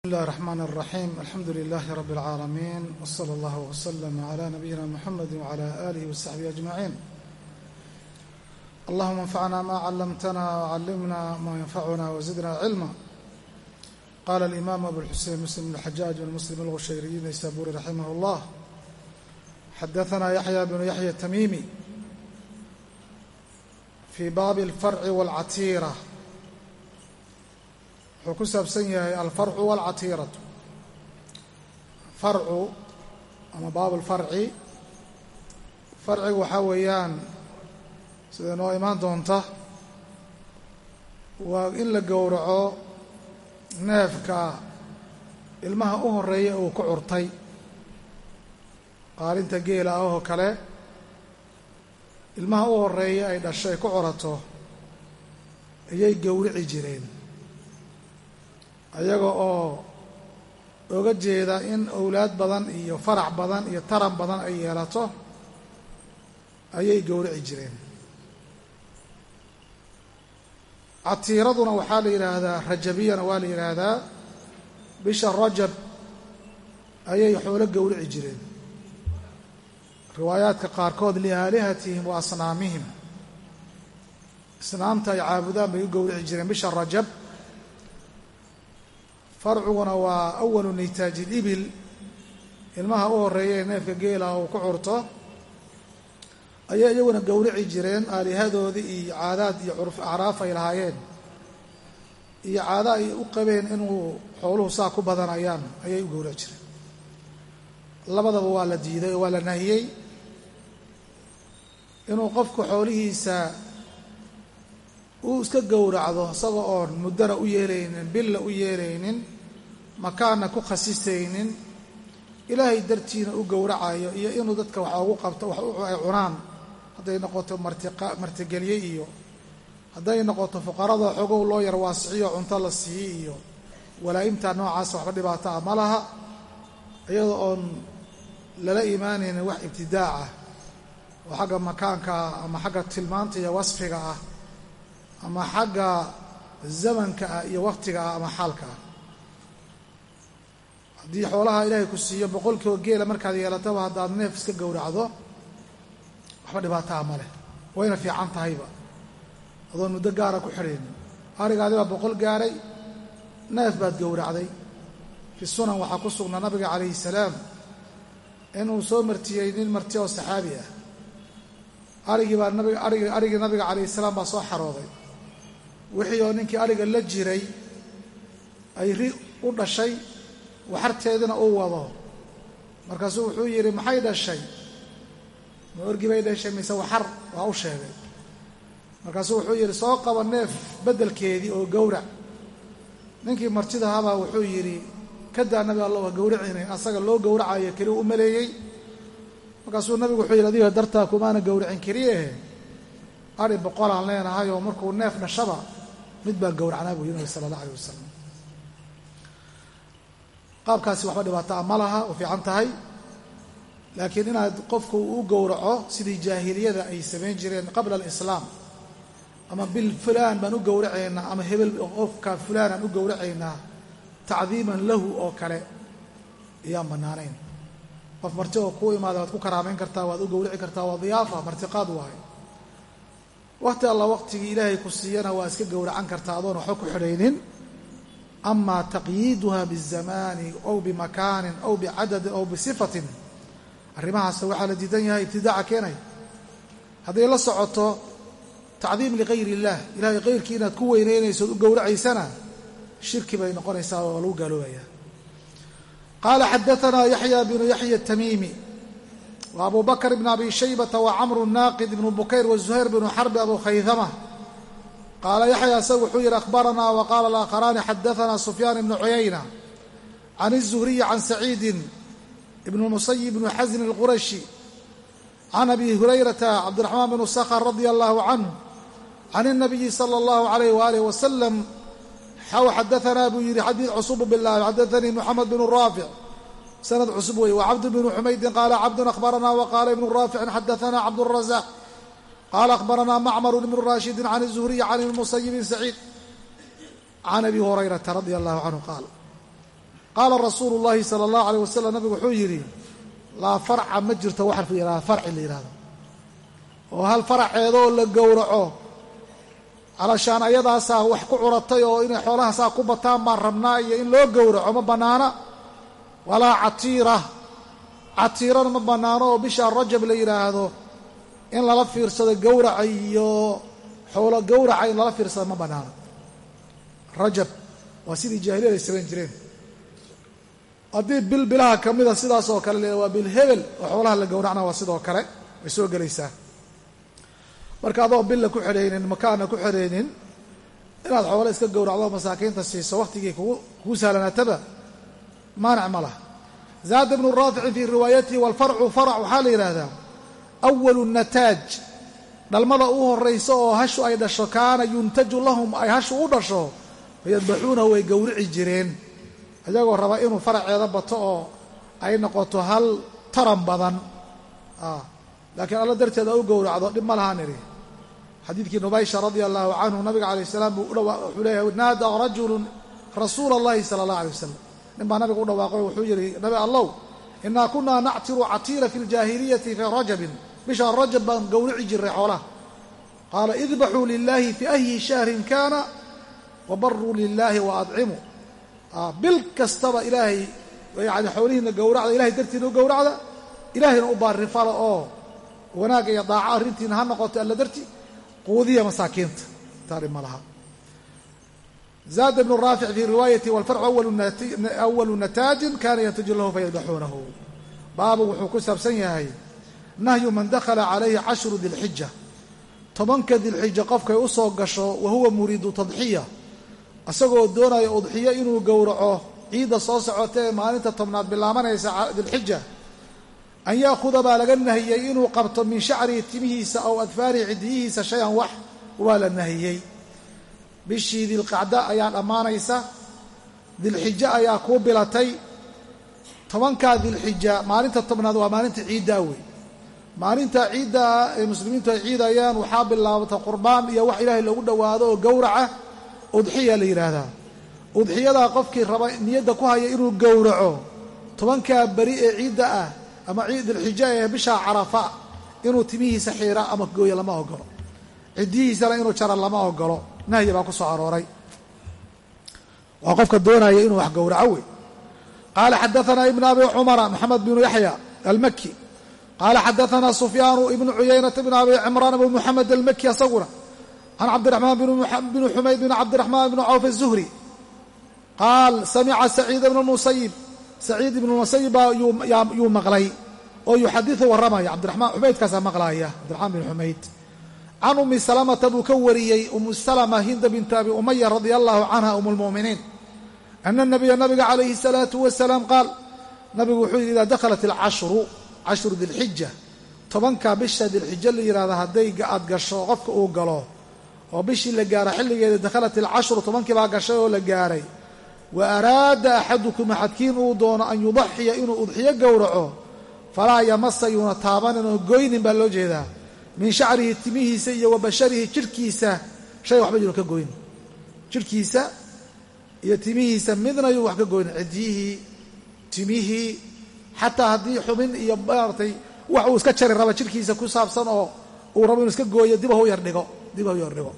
bismi illahi raxmaan raxiim alxamdu lilaahi rabbi alcaalamiin wsala allahu wslm cla nabiyina muxamadi wcala aalihi wasaxbihi ajmaciin allahuma anfacna ma callamtana wcallimna ma yanfacuna wasidna cilma qaala alimaam abulxusein muslim bn xajaaj bn muslim alqushayriyi naysaburi raximah llah xadaana yaxya bnu yaxya tamiimi fii baabi alfarci walcatiira wuxuu ku saabsan yahay alfarcu waalcatiiratu farcu ama baab alfarci farcigu waxaa weeyaan sida noo imaan doonta? Waa in la gowraco neefka ilmaha u horreeya uu ku curtay. Qaalinta geela ah oo kale ilmaha u horreeya ay dhashay ku curato ayay gowrici jireen ayaga oo oga jeeda in owlaad badan iyo farac badan iyo taran badan ay yeelato ayay gowrici jireen. Catiiraduna waxaa la yidhaahdaa rajabiyana waa la yidhaahdaa bisha rajab ayay xoolo gowrici jireen. Riwaayaadka qaarkood liaalihatihim wa asnaamihim. Isnaamta ay caabudaan bay u gowrici jireen bisha rajab farciguna waa awalu nitaaji libil ilmaha u horreeya ee neefka geela uu ku curto ayay iyaguna gowrici jireen aalihadoodii iyo caadaad iyo curf acraaf ay lahaayeen. Iyo caado ay u qabeen inuu xooluhu saa ku badanayaan ayay u gowrici jireen. Labadaba waa la diiday oo waa la nahiyey. Inuu qofku xoolihiisa uu iska gowracdo isaga oon muddana u yeelaynin billa u yeelaynin makaanna ku khasisaynin ilaahay dartiina u gowracayo iyo inuu dadka wax ugu qabto wax ay cunaan hadday noqoto martigelye iyo hadday noqoto fuqarada xogow loo yar waasiciyo cunto la siiye iyo walaa'imta noocaas waxba dhibaato ah ma laha iyada oon lala imaanaynin wax ibtidaac ah oo xagga makaanka ah ama xagga tilmaanta iyo wasfiga ah ama xagga zamanka ah iyo wakhtiga ah ama xaalka ah. Haddii xoolaha ilaahay ku siiyo boqolkiiba geela markaad yeelataba haddaad neef iska gowracdo waxba dhibaataa ma leh. Wayna fiican tahayba. Adoon muddo gaara ku xidhaynin. Arigaadi baa boqol gaaray neef baad gowracday. Fi sunan waxaa ku sugnaa nabiga calayhi salaam inuu soo martiyey nin marti oo saxaabi ah. Arigii baa nabiga arigi arigii nabiga calayhi salaam baa soo xarooday wixii oo ninkii ariga la jiray ay ri u dhashay waxarteedina uu wado. Markaasuu wuxuu yidhi maxay dhashay? Ma bay dhashay mise waxar waa u sheegay. Markaasuu wuxuu yidhi soo qaba neef beddelkeedii oo gowrac. Ninkii martidahabaa wuxuu yidhi kadaa nabi allah waa gowracayna asaga loo gowracayo keli u maleeyey markaasuu nabigu wuxuu yidhi adiga dartaa kumaana gowracin keliyehe ari boqolaan leenahay oo markuu neef dhashaba mid baan gowracnaa buu yiri nabi sala allah alay wasalam qaabkaasi waxba dhibaataa ma laha u fiican tahay. Laakiin inaad qofku u gowraco sidii jaahiliyada ay samayn jireen qabla alislaam ama bil fulaan baan u gowracaynaa ama hebel qofka fulaanaan u gowracaynaa tacdiiman lahu oo kale ayaan bannaanayn. Qof marti oo kuu imaada waad ku karaamayn kartaa waad u gowrici kartaa waa diyaafa martiqaad waaye wakhti alla waqtigii ilaahay ku siiyana waa iska gowracan kartaa adoon waxba ku xidhaynin. Ama taqyiiduha bizamaani aw bimakaanin aw bicadadin aw bisifatin. Arrimahaas waxaa la diidan yahay ibtidaaca keenay. Hadday la socoto tacdiim ligayr illah ilahay kayrkii inaad ku weyneynayso od u gowracaysana shirki bay noqonaysaa oo lagu gaaloobaya qaala xadaanaa yaxya bnu yaxya atamiimi wa abu bakr bn abi shaybata wa camru naaqid ibnu bukayr wazuhayr bnu xarbi abu khaydama qaala yaxya isagu wuxuu yidhi akhbaranaa wa qaala alaakharaani xadaanaa sufyaan ibnu cuyayna can الzuhriyi can saciidin ibn musayib bnu xasnin اlqurashi can abi hurayrata cabdiraxmaan bnu sakhr radia allahu canhu can الnabiyi salى اllahu alayh waalih wasalam xaw xadaanaa buu yidhi xadiid cusub bilahi xadaanii moxamed bnu raafic sanad cusub weeye wa cabd bnu xumaydin qaala cabdun akhbaranaa wa qaala ibnu raaficin xadaanaa cabdurazaq qaala akhbaranaa macmaru ibnu raashidin can الzuhriyi can ibni musayibin saciid can abi hurayrata radia allahu canhu qaal qaala rasuulu llahi sala allahu aleyh wasalam nabigu wuxuu yidhi laa farca ma jirto wax farci la yidhahdo oo hal faraceedoo la gowraco calashaan ayadaasaa wax ku curatay oo inay xoolaha saa ku bataan baan rabnaa iyo in loo gowraco ma bannaana walaa catiira. Catiirana ma bannaano oo bisha rajab la yidhaahdo in lala fiirsado gowraca iyo xoolo gowraca in lala fiirsado ma bannaano rajab waa sidii jaahiliyada ay samayn jireen. Haddii bil bilaha ka mida sidaas kale le waa bil hebel oo xoolaha la gowracna waa sidoo kale way soo gelaysaa. Marka adoo billa ku xidhaynin makaana ku xidhaynin inaad xoolo iska gowracdo masaakiinta siiso wakhtigii kugu sahlanaataba maanic ma laha. Zaada ibnu raaficin fii riwaayatihi walfarcu farac waxaa la yidhaahdaa awalu nataaj dhalmada u horaysa oo hashu ay dhasho kaana yuntaju lahum ay hashu u dhasho fayadbaxuunahu way gowrici jireen. Ayagoo raba inuu faraceeda bato oo ay noqoto hal taran badan. Laakiin alla darteeda u gowracdo dhib ma lahaan idhi. Xadiidkii nubaysha radia allahu canhu nabiga calayh salaam buu wuxuu leeyahay naada rajulun rasuula allahi sala allah alay wasalam nin baa nabiga u dhawaaqay wuxuu yidhi nabi allow inaa kunaa nactiru catiira fi ljaahiliyati fii rajabin. Bisha rajab baan gowrici jiray xoolaha. Qaala idbaxuu lilahi fi ayhi shahrin kana wabaruu lilahi wa adcimu. Bil kastaba ilaahay yani xoolihiina gowracda ilahay dartiina u gowracda ilaahayna u baarifala oo wanaagga iyo daaco arrintiina ha noqoto alla darti quudiya masaakiinta. Taari ma laha zaada ibnu raafic fii riwaayati walfarcu awalu nataajin kana yantaju lahu fayadbaxuunahu baabu wuxuu ku saabsan yahay nahyu man dakhala calayhi cashru dilxija tobanka dilxija qofkay u soo gasho wa huwa muriidu tadxiya isagoo doonaya udxiyo inuu gowraco ciidda soo socota ee maalinta tobnaad bilaabanaysa dilxija an yaakuda baa laga nahiyey inuu qabto min shacrihi timihiisa aw adfaarihi cidiyihiisa shay-an wax waa la nahiyey bishii dilqacda ayaa dhammaanaysa dilxijo ayaa kuu bilatay. Tobankaa dilxija maalinta tobnaad waa maalinta ciiddaa wey maalinta ciiddaa ee muslimiintu ay ciidayaan waxaa bilaabata qurbaan iyo wax ilaahay loogu dhowaado oo gowraca udxiya la yidhaahdaa udxiyadaa qofkii raba niyadda ku haya inuu gowraco. Tobankaa beri ee ciidda ah ama dilxija ee bishaa carafa inuu timihiisa xiira ama gooya lama ogolo cidiyihiisana inuu jara lama ogolo nahyi baa ku soo arooray. Waa qofka doonaya inuu wax gowraco wey qaala xadaanaa ibnu abi cumara maxamed binu yaxya almaki qaala xadaanaa sufyaanu ibnu cuyaynata bn abi cimraan abu muxamed almaki asaguna. Can cabdiraxmaan bn xumayd bn cabdiraxmaan bn cawf aلzuhri qaal samica saciid ibn musayib saciid ibnu musayib baa yuu maqlay oo yuxadiu warramaya. Cabdiramaan xumaydkaasaa maqlaaya. Cabdiraxmaan bin xumayd can ummi salamata buu ka wariyey umu salama hinda bintu abi umaya radia allahu canha um lmu'miniin ana nabiya nabiga calayhi salaatu wasalaam qaal nabigu wuxuu yidhi idaa dakhalat alcashru cashru dilxija tobanka bisha dilxijo la yidhahda hadday aad gasho qofka uu galo oo bishii la gaaro xilligeeda dakhalat alcashru tobankii baa gashay oo la gaaray wa araada axadukum axadkiin uu doono an yudaxiya inuu udxiyo gowraco falaa yamasa yuuna taabanin oo goynin baa loo jeedaa min shacrihi timihiisa iyo wa basharihi jidhkiisa shay waxba yuuna ka goynin jidhkiisa iyo timihiisa midna yuu wax ka goynin cidyihii timihii xataa haddii xubin iyo maaragtay wax uu iska jari raba jidhkiisa ku saabsan oo uu rabo inuu iska gooyo dib hau yardhigo dib hau yardhigo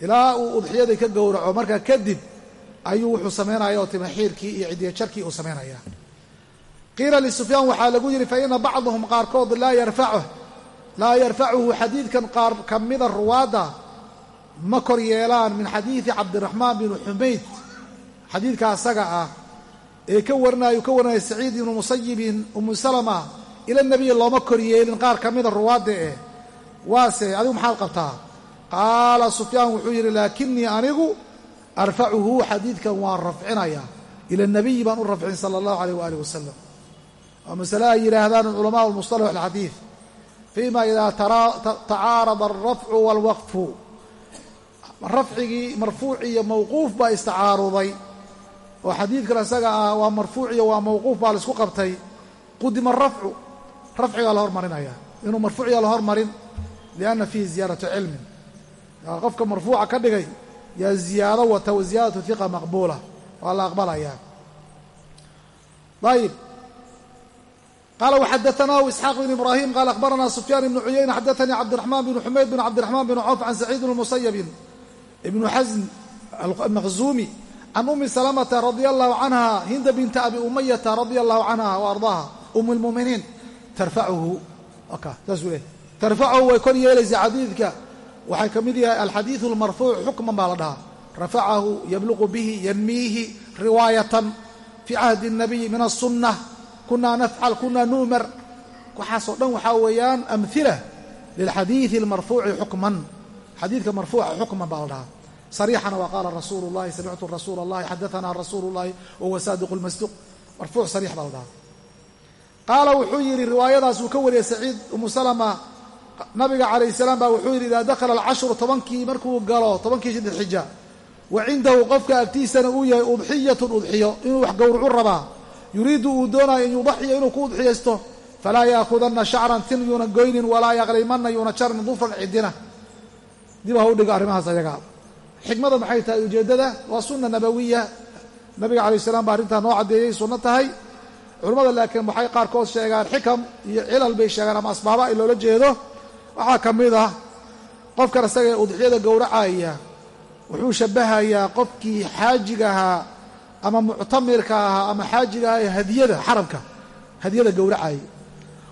ilaa uu udxiyadii ka gowraco markaa kadib ayuu wuxuu samaynaya oo timaxiirkii iyo cidiya jarkii uu samaynaya qiila lisufyaan waxaa lagu yidhi faina bacdahum qaarkood laa yarfacuh laa yarfacuhu xadiidkan qaar ka mida ruwaadda ma kor yeelaan min xadiidi cabdiraxmaan binu xumayd. Xadiidka asaga ah ee ka warinayu ka warinaya saciid ibnu musayibin umu salama ila nebiyi looma kor yeelin qaar ka mida ruwaadda eh waase adigu maxaad qabtaa? Qaala sufyaan wuxuu yidhi laakinii anigu arfacuhu xadiidkan waan rafcinaya ila nabiyi baan u rafcin sala allahu alayh waaalih wasalam waa masale ay yidhaahdaan culamaau lmusطalax alxadiid fima idaa tacaarada alrafcu waalwaqfu rafcigii marfuuc iyo mawquuf baa istacaaruday oo xadiidkan isaga ah waa marfuuc iyo waa mawquuf baa la isku qabtay. qudima arafcu rafcigaa la hormarinaya inuu marfuuciya la hormarin. lianna fiihi ziyaadatu cilmin qofka marfuuca ka dhigay. yaa ziyaado wata wa ziyaadatu hiqa maqbuula waa la aqbalayaa ayib qala wxadaanah isxaaq bn ibrahim qala akhbarana sufyaan ibnu cuyayna xadaanii cabdiraxmaan bn xumayd bin cabdiraxmaan bin cawf can saciid bn musayabin ibnu xasm almaqzuumi can umi salamata radia allahu canha hinda binta abi umayata radia allahu canha wa ardaaha um lmuminiin tarfacuhu saasuu leehay tarfacuhu way kor yeelaysaa xadiidka waxay ka mid yahay alxadiidu almarfuuc xukman baa la dhahaa rafacahu yabluqu bihi yanmiihi riwaayatan fii cahdi اnabiyi min asunah kunaa nafcal kunaa nu'mar. Waxaasoo dhan waxaa weeyaan amhila lilxadiidi almarfuuci xukman. Xadiidka marfuuca xukman baa la dhahaa. Sariixana waa qaala rasuulu llahi samictu rasuula allahi xadaanaa rasuulu llahi wahuwa saadiqu lmasduuq marfuuc sariix baa la dhahaa. Qaala wuxuu yidhi riwaayadaas uu ka wariyey saciid umu salama. Nabiga calayh salaam baa wuxuu yidhi idaa dakhala alcashru tobankii markuu galo tobankii dilxija wa cindahu qofka agtiisana uu yahay udxiyatun udxiyo inuu wax gowracu rabaa yuriidu uu doonayo an yudaxiya inuu ku udxiyaysto falaa yaakudanna shacran tin yuuna goynin walaa yaqlimanna yuuna jarin dufran cidina dib ha u dhigo arrimahaas ayaga. Xikmada maxay tahay ujeeddada? Waa sunna nabawiya nabiga calayh salaam baa arrintaa noo caddeeyey sunno tahay. Culimmada laakiin waxay qaarkood sheegaan xikam iyo cilal bay sheegaan ama asbaaba in loola jeedo. Waxaa ka mid ah qofkan isaga udxiyada gowracaya wuxuu shabbahayaa qofkii xaajiga ahaa ama muctamirka ahaa ama xaajiga ahaa ee hadiyada xaramka hadiyada gowracaya.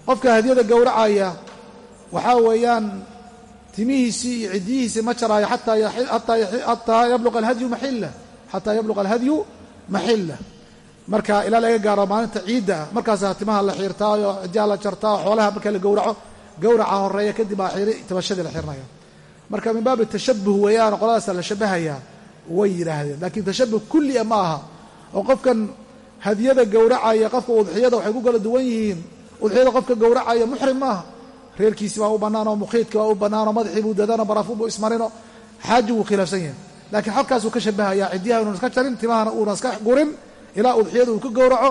Qofka hadiyada gowracaya waxaa weeyaan timihiisii iyo ciddiyihiisii ma jaraayo xataa yabluqa alhadyu maxilla xataa yabluqa alhadyu maxilla marka ilaa laga gaaro maalinta ciidda ah markaasaa timaha la xiirtaayo cidyaha la jartaa xoolaha marka la gowraco gowraca horreeya kadib baa tabashadii la xirnaya marka min baabi tashabuh weeyaan qoladaasa la shabahayaa way yidhaahdeen. Laakiin tashabuh kullia ma aha oo qofkan hadiyada gowracaya qofka udxiyada waxay ku kala duwan yihiin udxiyada qofka gowracaya muxrim maaha reerkiisi baa u bannaanoo mukhiidki baa u bannaanoo madaxii buu dadano barafuun buu ismarino xaaji wuu khilaafsan yahay. Laakiin halkaasuu ka shabahayaa ciddiyaha inuuna iska jarin timahana uuna iska gurin ilaa udxiyada uu ka gowraco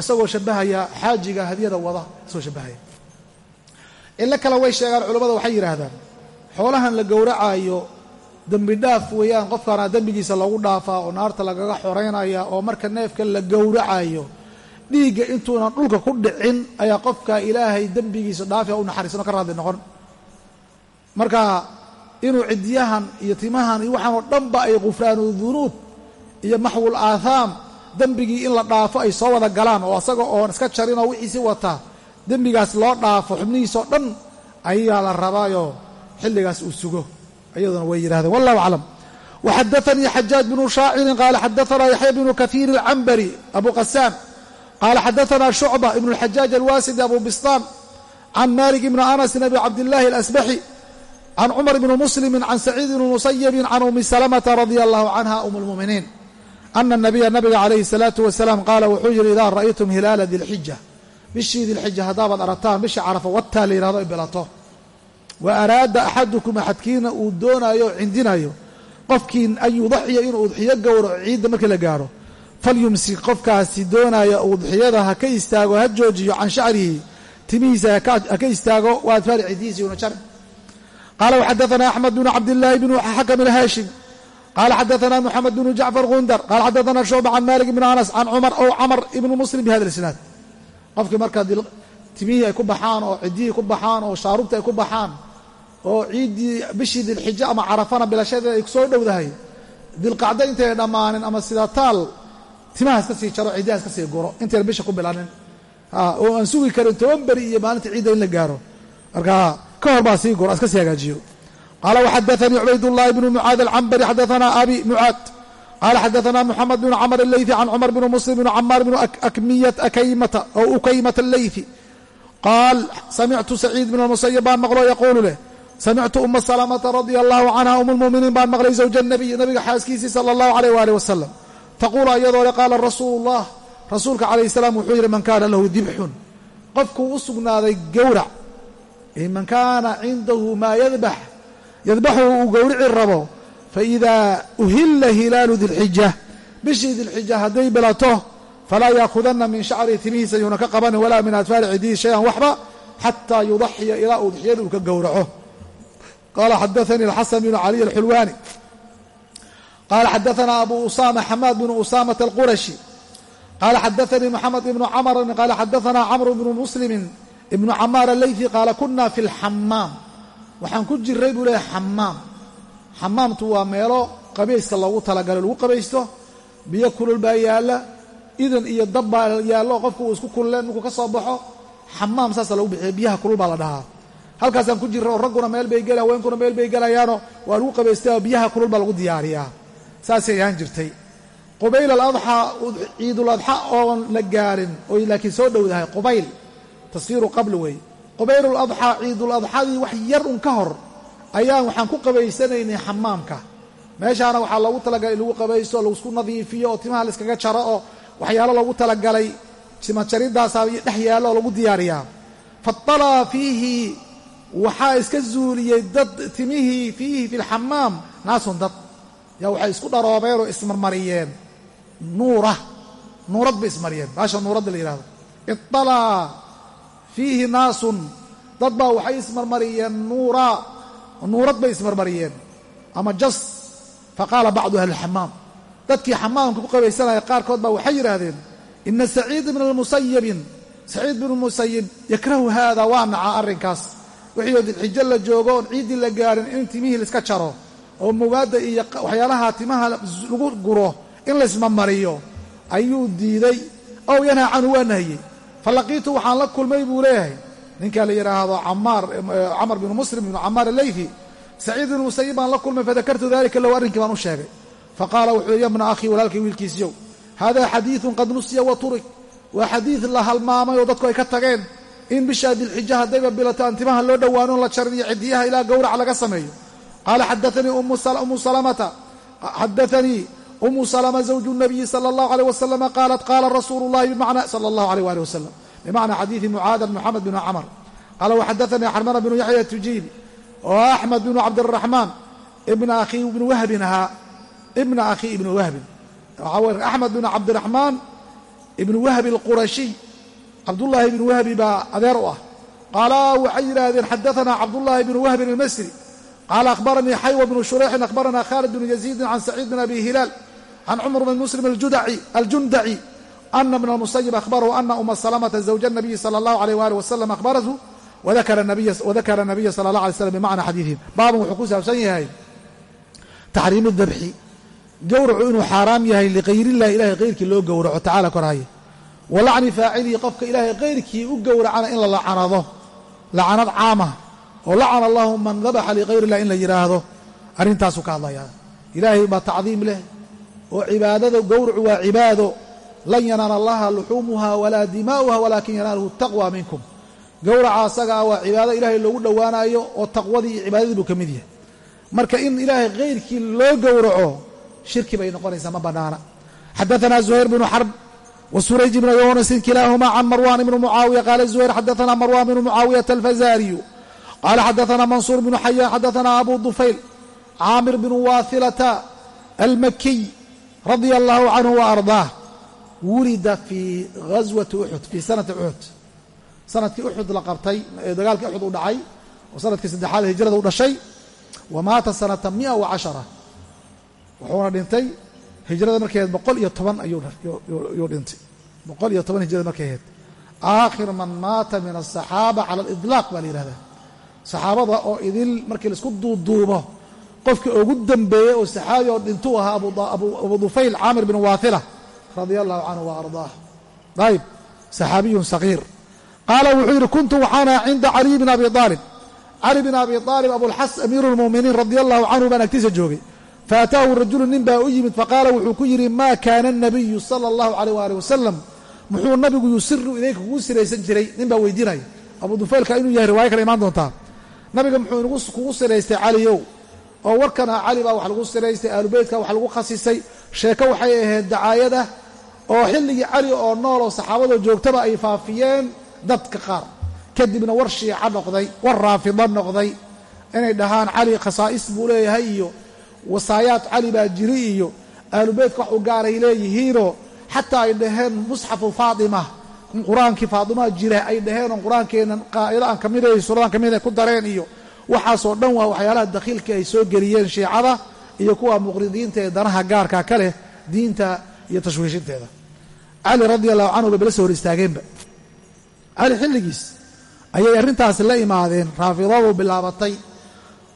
isagoo shabahaya xaajiga hadiyada wada isagoo shabahaya cilo kale way sheegaan culammada waxay yidhaahdaan xoolahan la gowracaayo dembi dhaaf weeyaan qofkaana dembigiisa loogu dhaafaa oo naarta lagaga xoraynaya oo marka neefka la gowracayo dhiigga intuunan dhulka ku dhicin ayaa qofka ilaahay dembigiisa dhaafiya u naxariisano ka raadli noqon. Marka inuu cidyahan iyo timahan iyo waxaan oo dhanba ay khufraanu dunuub iyo maxwul aathaam dembigii in la dhaafo ay soo wada galaan oo asaga oon iska jarinoo wixiisi wataa dembigaas loo dhaafo xubnihiisoo dhan ayaa la rabaayo xilligaas uu sugo iyaduna way yidhahdeen wallahu aclam. Waxadaanii xajaaj bnu shaaciri qaala xadaanaa yaxya bnu kahiir alcambari abu qasaan qaala xadaanaa shucba ibnu lxajaaj alwaasidi abu bistaan can malik ibni anasin abi cabdillaahi alasbaxi can cumar bni muslimi can saciid bni musayibin can umi salamata radia allahu canha um lmuminiin ana nabiya nabiga calayhi salaatu wasalaam qaala wuxuu yidhi idaa ra'aytum hilaala dilxija bishii dilxija haddaabaad aragtaan bishii carafa wataa la yidhahdo ibilato wa araada axadukum axadkiina uu doonaayo o cindinayo qofkii an yudaxiya inuu udxiyo gowraco ciidda markii la gaaro. Falyumsik qofkaasi doonaya udxiyada ha ka istaago ha joojiyo can shacrihi. Timihiisa ha ka istaago wa adfaari cidihiisa yuna jarin qaala waxadaanaa axmed bnu cabdillaahi bnu xakam ilhaashim qaala xadaanaa moxamed bnu jacfar gundar. Qaala xadaanaa shucba can malik bni anas can cumar ow camar ibnu muslim bi hada isnaad qofkii markaa timihii ay ku baxaan oo ciddihii ku baxaan oo shaarubtii ay ku baxaan oo ciiddii bishii dilxijo ama carafana bilashadeeda ay soo dhowdahay. Dilqacdo intayna dhammaanin ama sida taal timaha iska sii jaro ciddiha iska sii guro intayna bisha ku bilanin oo aan sugi karin toban beri iyo maalinta ciidda in la gaaro. Markaa ka hor baa sii guro iska sii hagaajiyo. Qaala waxadaanii cubaydullaahi bnu mucaad alcambari xadaanaa abi mucaad. Qaala xadaanaa moxamed bnu camr aleythi can cumar bni muslim bnu camaar bnu akmiyat akaymata oo ukaymata aleythi qaal samictu saciid bn musayib baan maqlo yaquulu leh samictu uma salamata radia allahu canha um lmuminiin baan maqlay zawja nabiy nabiga xaaskiisii sala allahu aleyh waalih wasalam taquulu iyadoo le qaala rasuulu llah rasuulka calayh salaam wuxuu yidhi man kaana lahu dibxun qofkuu u sugnaaday gowrac man kaana cindahu maa yadbax yadbaxu uu gowrici rabo faidaa uhilla hilaalu dilxija bishii dilxija hadday bilato falaa yaakudanna min shacri timihiisa yuuna ka qabanin walaa min adfaari cidihi shayan waxba xataa yudaxiya ilaa udxiyada uu ka gowraco qaala xadaanii alxasan bnu caliy alxulwaani qaala xadaanaa abu usama xamaad bnu usamata alqurashi qaala xadaanii moxamed ibnu camrin qaala xadaanaa camru ibnu muslimin ibnu camaar alaythi qaala kuna fi lxamaam waxaan ku jiray buu leehay xamaam xamaamtu waa meelo qabayska loogu talagalo lagu qabaysto biyo kulul baa yaalla idan iyo dab baa yaallo qofku uu isku kulleen markuu ka soo baxo xamaam saasa lagu bixiya biyaha kulul baa la dhahaa halkaasaan ku jirra oo ragguna meel bay gela haweenkuna meel bay gelayaano waa lagu qabaystay oo biyaha kulul baa lagu diyaariyaa. Saasay ahaan jirtay. Qubayl aladxaa ciidul adxa oon la gaarin oy laakiin soo dhowdahay qubayl taskiiru qabl wey. Qubayl adxaa ciidul adxadii wax yar un ka hor ayaan waxaan ku qabaysanaynay xamaamka. Meeshaana waxaa loogu talagalay in lagu qabaysto la isku nadiifiyo oo timaha laiskaga jaro oo waxyaalo loogu talagalay. Timajaridaasaa dhex yaallo oo lagu diyaariyaa. Faطalaa fiihi waxaa iska zuuliyey dad timihii fiihi fi lxamaam naasun dad. Yaa waxay isku dharoobeen oo ismarmariyeen. Nuura. Nuurad bay ismariyeen. Baasha nuuradda la yihahdo iطalaa fiihi naasun. Dad baa waxay ismarmariyeen nuura. Nuurad bay ismarmariyeen. Ama jas. Faqaala bacdu ahli xamaam. Dadkii xamaamka ku qabaysanaya qaarkood baa waxay yidhaahdeen ina saciid ibna musayibin saciid bnu musayib yakrahu haada waa naca arrinkaas wixii dilxijo la joogo oon ciiddii la gaarin in timihii laiska jaro oo muwaadda iyo waxyaalaha timaha lagu guro in laysmamariyo ayuu diiday. Ow yanhaa canhu waa nahiyey. Falaqiitu waxaan la kulmay buu leeyahay. Ninkaa la yidhaahdo camar binu muslim bnu camaar alayfi saciid bnu musayib baan la kulmay fadakartu dalika low arrinkii baan u sheegay. Faqaala wuxuu yabna akhii walaalkay wiilkiisiyow hada xadiidun qad nusiya wa turik. Waa xadiid la halmaamay oo dadku ay ka tageen in bishaa dilxija haddayba bilato aan timaha loo dhowaanon la jarin iyo cidiyaha ilaa gowrac laga sameeyo. Qaala xadaanii umu salamata. Xadaanii umu salama zawju nabiyi sala allahu aleyh wasalama qaalat qaala rasuulu llahi bimacna sala allahu aleyh waali wasalam bimacna xadiidi mucaada moxamed bn camr qaala waxadaanii xarmana bnu yaxya tujiibi oo axmed bnu cabdiraxmaan ibna akhii ibni wahbin ahaa ibna akhii ibni wahbin. Waxaa wey axmed bnu cabdiraxmaan ibnu wahbi alqurashiy cabdullaahi ibnu wahbi baa adeer u ah. Qaala waxay yidhaahdeen xadaanaa cabdullaahi bnu wahbin almasri. Qaala akhbaranii xaywa bnu shureixin akhbaranaa khaalid bnu yaziidin can saciid bin abi hilaal can cumar bn muslim aljundaci ana bna almusayib akhbarahu ana uma salamata zawja nabiyi sala allahu aleyh waali wasalam akhbarathu wadakara nabiya sala allah alay slam bimacna xadiidihim baaban wuxuu ku saabsan yahay taxriimu dabxi gowracu inuu xaaraam yahay likayrillahi ilahay kayrkii loo gowraco tacala korhaye wa lacni faacilihi qofka ilaahay kayrkii u gowracana in la lacanado lacanad caama. Oo lacana allahu man dabaxa likayr illah in la yidhaahdo arrintaasuu ka hadlayaa. Ilaahay baa tacdiim leh oo cibaadada gowracu waa cibaado. Lan yanaala allaha luxuumuha walaa dimaa'uha walaakin yanaaluhu taqwa minkum. Gowraca asaga ah waa cibaado ilaahay loogu dhowaanayo oo taqwadii iyo cibaadadii buu ka mid yahay. Marka in ilaahay kayrkii loo gowraco shirki bay noqonaysaa ma bannaana. Xadaanaa zuhayr bnu xarb wa surayj bnu yunasin kilaahumaa can marwan ibni mucaawiya qaala zuhayr xadaanaa marwan bnu mucaawiyata alfazaariyu qaala xadaanaa mansuur bnu xayaan xadaanaa abu dufayl caamir bnu waathilata almakiy radia allahu canhu wa ardaah wulida fii ghaswati uxud fii sanati uxud sannadkii uxud la qabtay ee dagaalkii uxud u dhacay oo sannadkii saddexaad hijrada u dhashay wa maata sanata mia wa cashara wuxuuna dhintay hijrada markay ahayd boqol iyo toban ayuu dhintay. Boqol iyo toban hijrada markay ahayd. Aakhir man maata min asaxaaba cala aliطlaaq baa la yihahdaa saxaabada oo idil markii la isku duuduubo qofka ugu dambeeyey oo saxaabi oo dhintuu ahaa abu dufayl caamir bin waatila radia allahu canhu wa ardaah. Ayib saxaabiyun sagiir qaala wuxuu yidhi kuntu waxaan ahaa cinda caliy bn abi aalib cali bin abi aalib abulxas amiiru اlmuuminiin radia allahu canhu baan agtiisa joogay faataahu rajulu nin baa u yimid faqaala wuxuu ku yidhi maa kaana anabiyu sala allahu aleyh waali wasalam muxuu nabigu yusiru idayka kugu siraysan jiray nin baa weydiinaya abu dufaylka inuu yahay riwaayo kale imaan doontaa nabiga muxuu kugu siraystay caliyow oo warkan ah cali baa wax lagu siraystay aalubeytka wax lagu khasisay sheeko waxay ahayd dacaayad oo xilligii cali oo nool oo saxaabadoo joogtaba ay faafiyeen dadka qaar kadibna war shiica noqday war raafida noqday inay dhahaan cali khasaa'is buu leeyahay iyo wasaayaad cali baa jiri iyo aalubeytka wax u gaaray leeyihiinoo xataa ay dhaheen musxafu faatima. Qur'aankii faatimaa jira ay dhaheen oo qur'aankeennan qaa'ida aan ka mid suuradan ka mid ku dareen iyo waxaasoo dhan waa waxyaalaha dakhiilka ay soo geliyeen shiicada iyo kuwa muqridiinta ee danaha gaarka ka leh diinta iyo tashwiishinteeda. Cali radi allahu canhu bay bala soo hor istaageenba. Cali xilligiis ayay arrintaasi la imaadeen raafidadu bilaabatay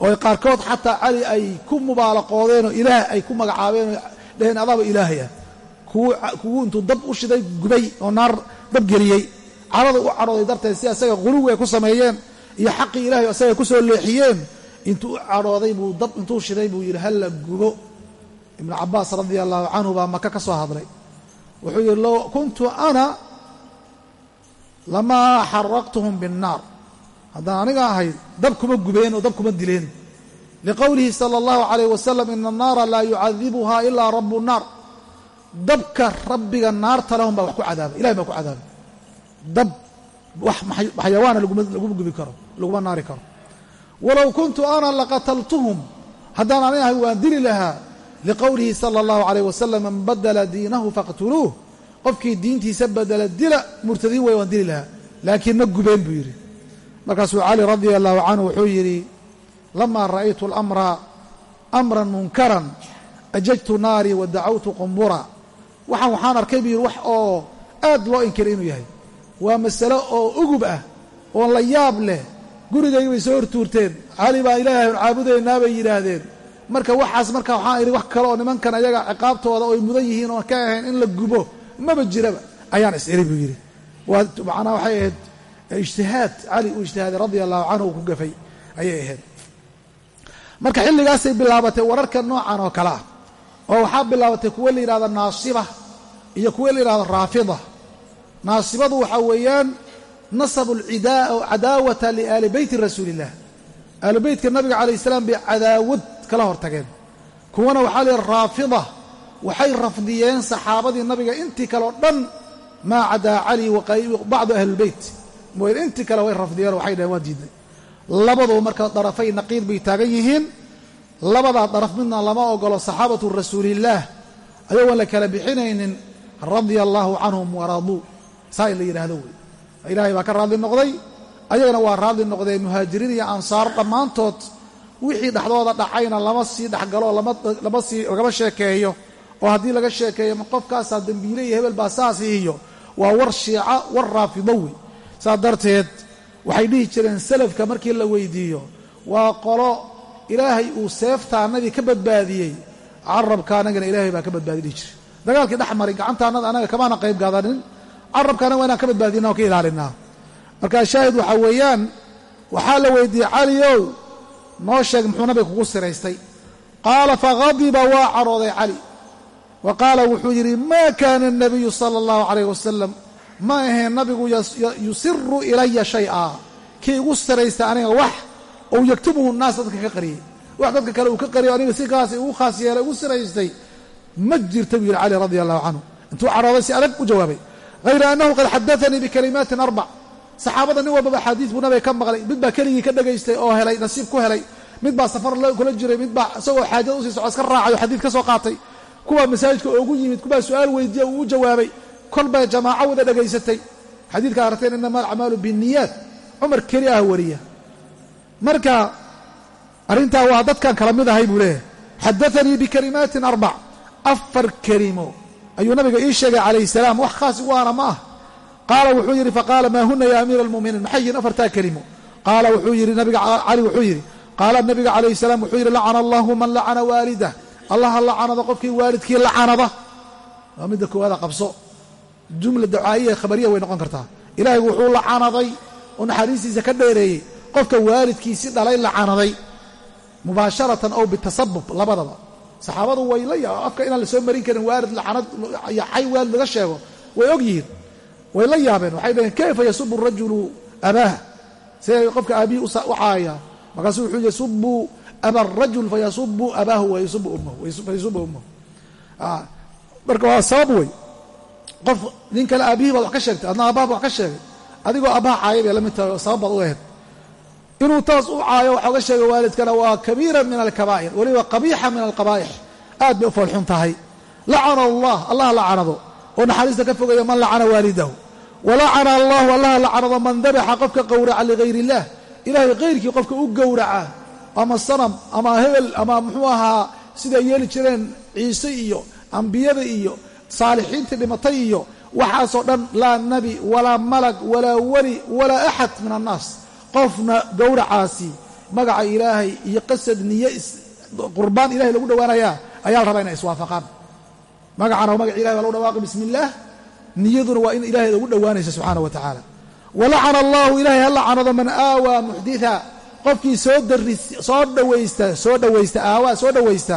oo qaarkood xataa cali ay ku mubaalaqoodeenoo ilaah ay ku magacaabeen oo dheheen adaaba ilaahay. Ah kuwu intuu dab u shiday gubay oo naar dab geliyey. Carada u cadhooday darteed si asaga quluwi ay ku sameeyeen iyo xaqii ilahay asaga ku soo leexiyeen. Intuu u cadhooday buu dab intuu shiday buu yidhi halla gubo. Ibnu cabaas radia allahu canhu baa maka ka soo hadlay. Wuxuu yidhi low kuntu ana lamaa xaraqtuhum binnaar haddaan aniga ahayd dab kuma gubeen oo dab kuma dileen. Liqowlihi sala allahu calayh wasalam ina annaara laa yucadibuha ilaa rabu nnaar dabka rabbiga naarta lahum baa wax ku cadaabay ilahay baa ku cadaabay. Dab wax xayawaana laguma gubi karo laguma naari karo. Walow kuntu ana laqataltuhum haddaan ani ahay waan dili lahaa. Liqowlihi sala allahu calayh wasalam man badala diinahu faqtuluuh. Qofkii diintiisa badela dila murtadiin way waan dili lahaa. Laakiin ma gubeen buu yidhi markaasuu cali radia allahu canhu wuxuu yidhi lamaa ra'aytu alamra amran munkaran ajajtu naarii wa dacawtu qumbura. Waxaan waxaan arkay buu yidhi wax oo aad loo inkiray inuu yahay. Waa masalo oo ugub ah oo la yaab leh. Gurigayga bay soo hortuurteen. Cali baa ilaahay caabudaynaa bay yidhaahdeen. Marka waxaas marka waxaan idhi wax kale oo nimankan ayaga ciqaabtooda oy mudan yihiin oon ka ahayn in la gubo maba jiraba. Ayaan is-iri buu yidhi. Waa macnaha waxay ahayd ijtihaad cali uu ijtihaaday radia allahu canhu uu ku gafay ayay ahayd marka xilligaasay bilaabatay wararka noocan oo kale ah oo waxaa bilaabatay kuwo la yidhahdo naasiba iyo kuwo la yidhahdo raafida naasibadu waxaa weeyaan nasabu cadaawata liaali beyti rasuuli illah ahlu beytka nabiga calayh salaam bay cadaawad kala hortageen kuwana waxaa la yidhaha raafida waxay rafdiyeen saxaabadii nabiga intii kale oo dhan maa cadaa cali bacdu ahlilbeyt mooy intii kale way rafdiyeen waxay dhaheen waan diidnay labaduu marka darafay naqiid bay taagan yihiin. Labadaa daraf midna lama ogolo saxaabatu rasuulillaah ayagoon la kala bixinaynin radia allaahu canhum waraduu saa in la yidhaahdo wey. Ilaahay baa ka raadli noqday. Ayagana waa raadli noqdee muhaajiriin iyo ansaar dhammaantood. Wixii dhexdooda dhacayna lama sii dhexgalo lama sii lagama sheekeeyo. Oo haddii laga sheekeeyo qofkaasaa dembiile iyo hebel baa saas iyo waa war shiica war raafido saa darteed waxay dhihi jireen salafka markii la weydiiyo waa qolo ilaahay uu seeftaannadii ka badbaadiyey. Carabka annagana ilaahay baa ka badbaadi dhihi jira dagaalkii dhex maray gacantaannada annaga kamaana qayb gaadanin carabka annaga wa inaan ka badbaadina oo ka ilaalinaa. Markaa shaahid waxaa weeyaan waxaa la weydiiyey cali ow noo sheeg muxuu nabiga kugu siraystay? Qaala fahadiba waa carooday cali. Wa qaala wuxuu yidhi maa kaana anabiyu sala allahu calayh wasalam ma ahayn nabigu yusiru ilaya shay'a. Kii igu siraysta aniga wax ou yaktubuhu naas dadka ka qariyey. Wax dadka kale uu ka qariyo aniga si kaas igu khaas yeelay igu siraystay ma jirta buu yidhi cali radia allahu canhu intuu carooday si adag u jawaabay. Hayra annahu qad xadaanii bikalimaatin arbac saxaabada nin walbaba axaadiis buu nabiga ka maqlay. Mid baa keligii ka dhagaystay oo helay nasiib ku helay. Mid baa safar kula jiray mid baa isagoo xaajada u sii soco iska raacay oo xadiid ka soo qaatay. Kuwaa masaajidka oogu yimid kubaa su'aal weydiiya uu u jawaabay kolbay jamaaco wada dhagaysatay. Xadiidkaa aragteen inama alacmaalu binniyaat. Cumar keli ah wariya. Marka arrintaa waa dadkan kala mid ahay buu leeyahay. Xadaanii bikalimaatin arbac. Afar kelimo. Ayuu nabiga ii sheegay calayh salaam wax khaas igu ma ah. Qaala wuxuu yidhi faqaala maa huna ya amiira almu'miniin? Maxay yihiin afartaa kelimo? Qaala wuxuu yidhi nabiga cali wuxuu yidhi qaala nabiga calayh salaam wuxuu yidhi lacana allahu man lacana waalidah allaha lacanada qofkii waalidkii lacanada waa midda koowaada qabso jumla ducaa'iya khabariya way noqon kartaa. Ilaahay wuxuu lacanaday oo naxariistiisa ka dheereeyey qofka waalidkiisi dhalay lacanaday mubaasharatan ow bitasabub labadaba. Saxaabadu way la afka inaan la soo marin karin waalid lacanad iyo cay waalid laga sheego way og yihiin. Way la yaabeen waxay dhaheen kayfa yasubu rajulu abaah see qofka aabihii u caaya markaasuu wuxuu yidhi subuu aba rajul fayasubu abaahu wayasubu ummahu marka waa sabab wey qof nin kale aabihii baad wax ka sheegtay adna aabbaha ba wax ka sheegay. Adigoo aabbaha caaya bay la mid tahay oo sabab baad u ahayd. Inuu taas u caayo waxa uga sheega waalidkana waa kabiira min alkabaa'ir weliba qabiixa min alqabaa'ix aad bay u foolxun tahay. Lacana allah allah lacanado oo naxariista ka fogeeya man lacana waalidahu. Walacana allahu allaha lacanado man dabaxa qofka qowraca ligayr illah ilahay kayrkii qofka u gowraca ama sanam ama hebel ama muxuu ahaa siday yeeli jireen ciise iyo ambiyada iyo saalixiintii dhimatay iyo waxaasoo dhan laa nebi walaa malag walaa weli walaa axad min annaas. Qofna gowracaasi magaca ilaahay iyo qasad niye qurbaan ilahay lagu dhowaanayaa ayaa la rabaa inay iswaafaqaan. Magacana waa magac ilahay waa lagu dhawaaqi bismi illaah niyaduna waa in ilahay lagu dhowaanaysa subxaana wa tacaala. Walacana allahu ilahay ha lacanado man aawaa muxditha. Qofkii soo daris soo dhawaysta soo dhawaysta aawaa soo dhawaysta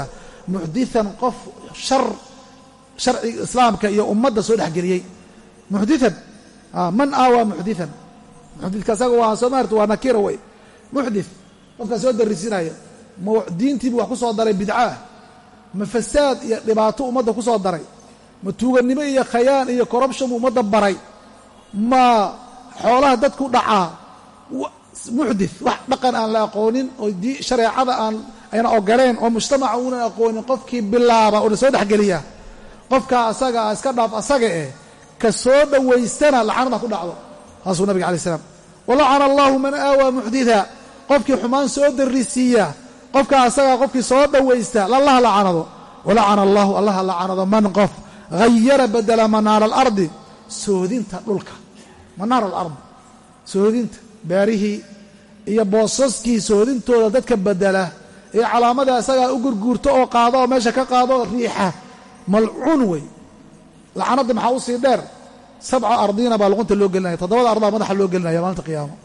muxditan qof shar sharciga islaamka iyo ummadda soo dhexgeliyey. Muxditan man aawaa muxditan muxdidka asaga waa soo maarta waa nakira wey muxdit qofkaa soo darisinaya ma diintiibu wax ku soo daray bidcaah ma fasaad iyo dhibaato ummadda ku soo daray. Ma tuugannimo iyo khayaan iyo corruption buu ummadda baray. Ma xoolaha dadku dhacaa. Muxdith wax dhaqan aan la aqoonin oo shareecada aan ayna ogoleen oo mujtamaca uunan aqoonin qofkii bilaaba una soo dhexgeliya qofkaa asaga ah iska dhaaf asaga eh ka soo dhowaystana lacanada ku dhacdo. Saasuu nabiga alai slam walacana allahu man aawaa muxditha. Qofkii xumaan soo darisiiya qofka asagaa qofkii soo dhowaysta lallaha lacanado walacana allahu allaha lacanado man qof hayara badela manaara alardi soodinta dhulka. Manaara alard soodinta beerihii iyo boosaskii soodintooda dadka bedela ee calaamadii asagaa u gurguurto oo qaado oo meesha ka qaado riixa malcuun wey. Lacanadda maxaa u sii dheer? Sabca ardiina baa luqunta loo gelinaya. Toddobada ardaa madaxa loo gelinaya maalinta qiyaamo.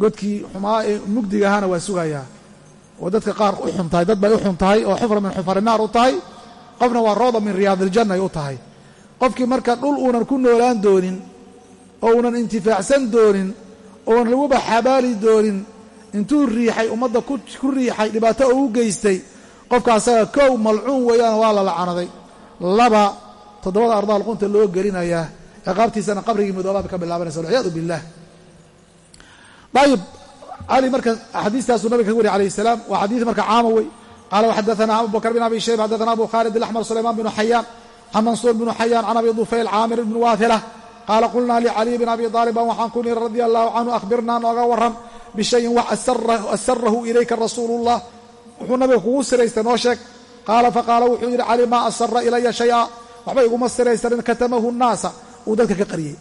Godkii xumaa ee mugdiga ahaana waa sugayaa. Oo dadka qaar u xun tahay dad bay u xun tahay oo xufra min xufari naar u tahay. Qofna waa rooda min riyaadiljanna ay u tahay. Qofkii marka dhul uunan ku noolaan doonin oo uunan intifaacsan doonin oonan laguba xabaali doonin intuu riixay ummadda ku riixay dhibaato oo u geystay qofka asaga kow malcuun weeyaan waa la lacanaday. Laba toddobada ardaa luqunta loo gelinayaa ciqaabtiisana qabrigii midoobaaba ka bilaabanaysa walciyaadu billah. Ayib cali marka axaadiistaasuu nabiga ka wariy alayh salaam waa xadiid marka caama wey qaala waxadaana abu bakr bin abi shayba xadaana abu khaalid alaxmar sulayman binu xayaan can mansuur binu xayaan can abi dufayl caamir bn waahila qaala qulnaa licaliy bn abi aalib an waxaan ku nihi radia allahu canhu akhbirnaa nooga waran bishayin wax asarahu ilayka rasuulu llah wuxuu nabiga kugu siraystay noo sheeg. Qaala faqaala wuxuu yidhi cali maa asara ilaya shaya. Waxba iguma siraysanin katamahu nnaasa. Uu dadka ka qariyey.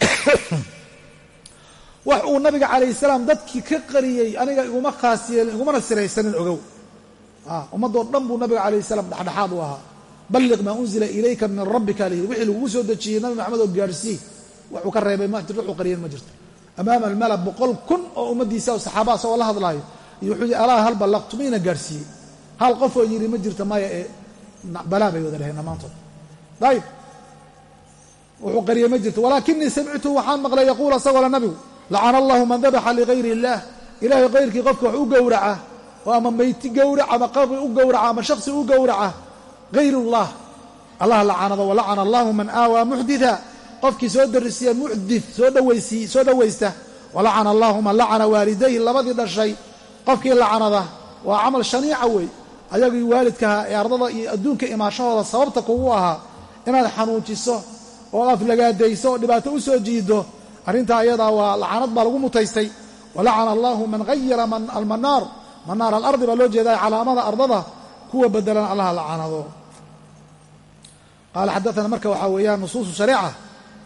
Wax uu nabiga calayh salaam dadkii ka qariyey aniga iguma khaas igumana siraysanin ogow. Ummaddoo dhan buu nabiga calayh salaam dhexdhexaad u ahaa. Balliq maa unzila ilayka min rabbika lyidhi wixii lagugu soo dejiyey nabi maxamed oo gaarhsiiy waxuu ka reebay ma jirto wuxuu qariyen ma jirto. Amaama almala boqol kun oo ummaddiisa oo saxaaba asagoo la hadlaayo iyo wuxuu yidhi alaa hal ballaqtu mayna gaarhsiiyey hal qofoo yidhi ma jirto maya ee balaa bay wada dheheen dhammaantood ayib wuxuu qariyey ma jirto walaakinii samictu waxaan maqlay yaquul asagoo le nabigu lacana allahu man dabaxa ligayri illaah. Ilaahay kayrkii qofka wax u gowraca oo ama meyti gowrac ama qabri u gowraca ama shaksi u gowraca gayr ullah allah lacanado walacana allahu man aawaa muxditha qofkii soo darisiya muxdith soo dhowaysta walacana allahu lacana waalidayhi labadii dhashay qofkii lacanada waa camal shaniica wey ayagii waalidkaha ee ardada iyo adduunka imaashahooda sababta kugu ahaa inaad xanuujiso oo aflagaadayso oo dhibaato u soo jiido. Arrintaa ayadaa waa lacanad baa lagu mutaystay. Walacana allahu man hayara almanaar manaar alardi baa loo jeedaa calaamada ardada kuwa bedelan allaha lacanado qaala xadaana marka waxaa weeyaan nusuusu shareeca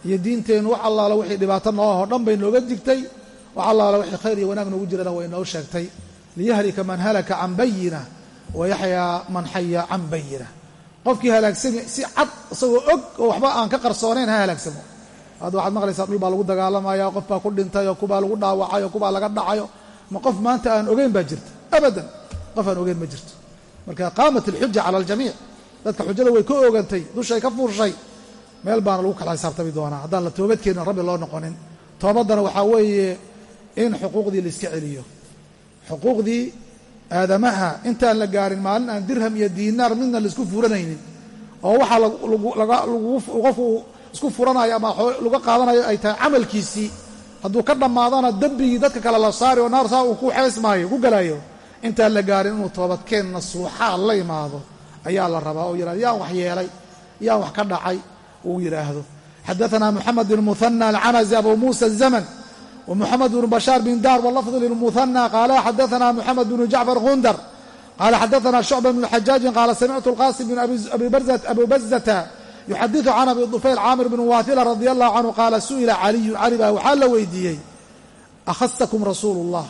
iyo diinteennu wax allaala wixii dhibaato noo ahoo dhan bay nooga digtay. Wax allaala wixii khayr iyo wanaag noogu jirana way noo sheegtay liyahlika man halaka can bayina wayaxyaa man xaya can bayina. Qofkii halaagsami si cad isagoo og oo waxba aan ka qarsoonayn ha halaagsamo. Hadda waxaad maqlaysaa dhul baa lagu dagaalamaya qof baa ku dhintay oo kubaa lagu dhaawacay oo kubaa laga dhacayo. Ma qof maanta aan ogeyn baa jirta. Abadan qof aan ogeyn ma jirto. Marka qaamat alxuja cala aljamiic. Dadka xujada way ka ogantay dushay ka fuurshay meel baana lagu kala xisaabtami doonaa. Haddaan la toobadkeenin rabbi loo noqonin. Toobaddana waxaa weeye in xuquuqdii la iska celiyo xuquuqdii aadamaha intaan la gaarin maalin aan dirham iyo diinaar midna la isku furanaynin oo waxaa qofku isku furanayo ama laga qaadanayo ay tahay camalkiisii hadduu ka dhammaadana dembigii dadka kale la saari oo naar saa uu ku xeesmaayo ku galaayo intaan la gaarin inuu toobadkeen nasuuxaa la imaado ayaa la rabaa. Oo yidhahdo yaan wax yeelay yaan wax ka dhacay uu yidhaahdo. Xadaanaa moxamed bin muhana alcanazi abu muusa azamn ومحمد بن بشار بن دار واللفظ للمثنى قال حدثنا محمد بن جعفر غندر قال حدثنا شعبة بن الحجاج قال سمعت القاسم بن أبي, برزة أبو بزة yuxadiثu can abi dufayl caamir bn waafila radi allahu canhu qaala su'ila caliyun cali baa waxaa la weydiiyey akhasakum rasuulu اllah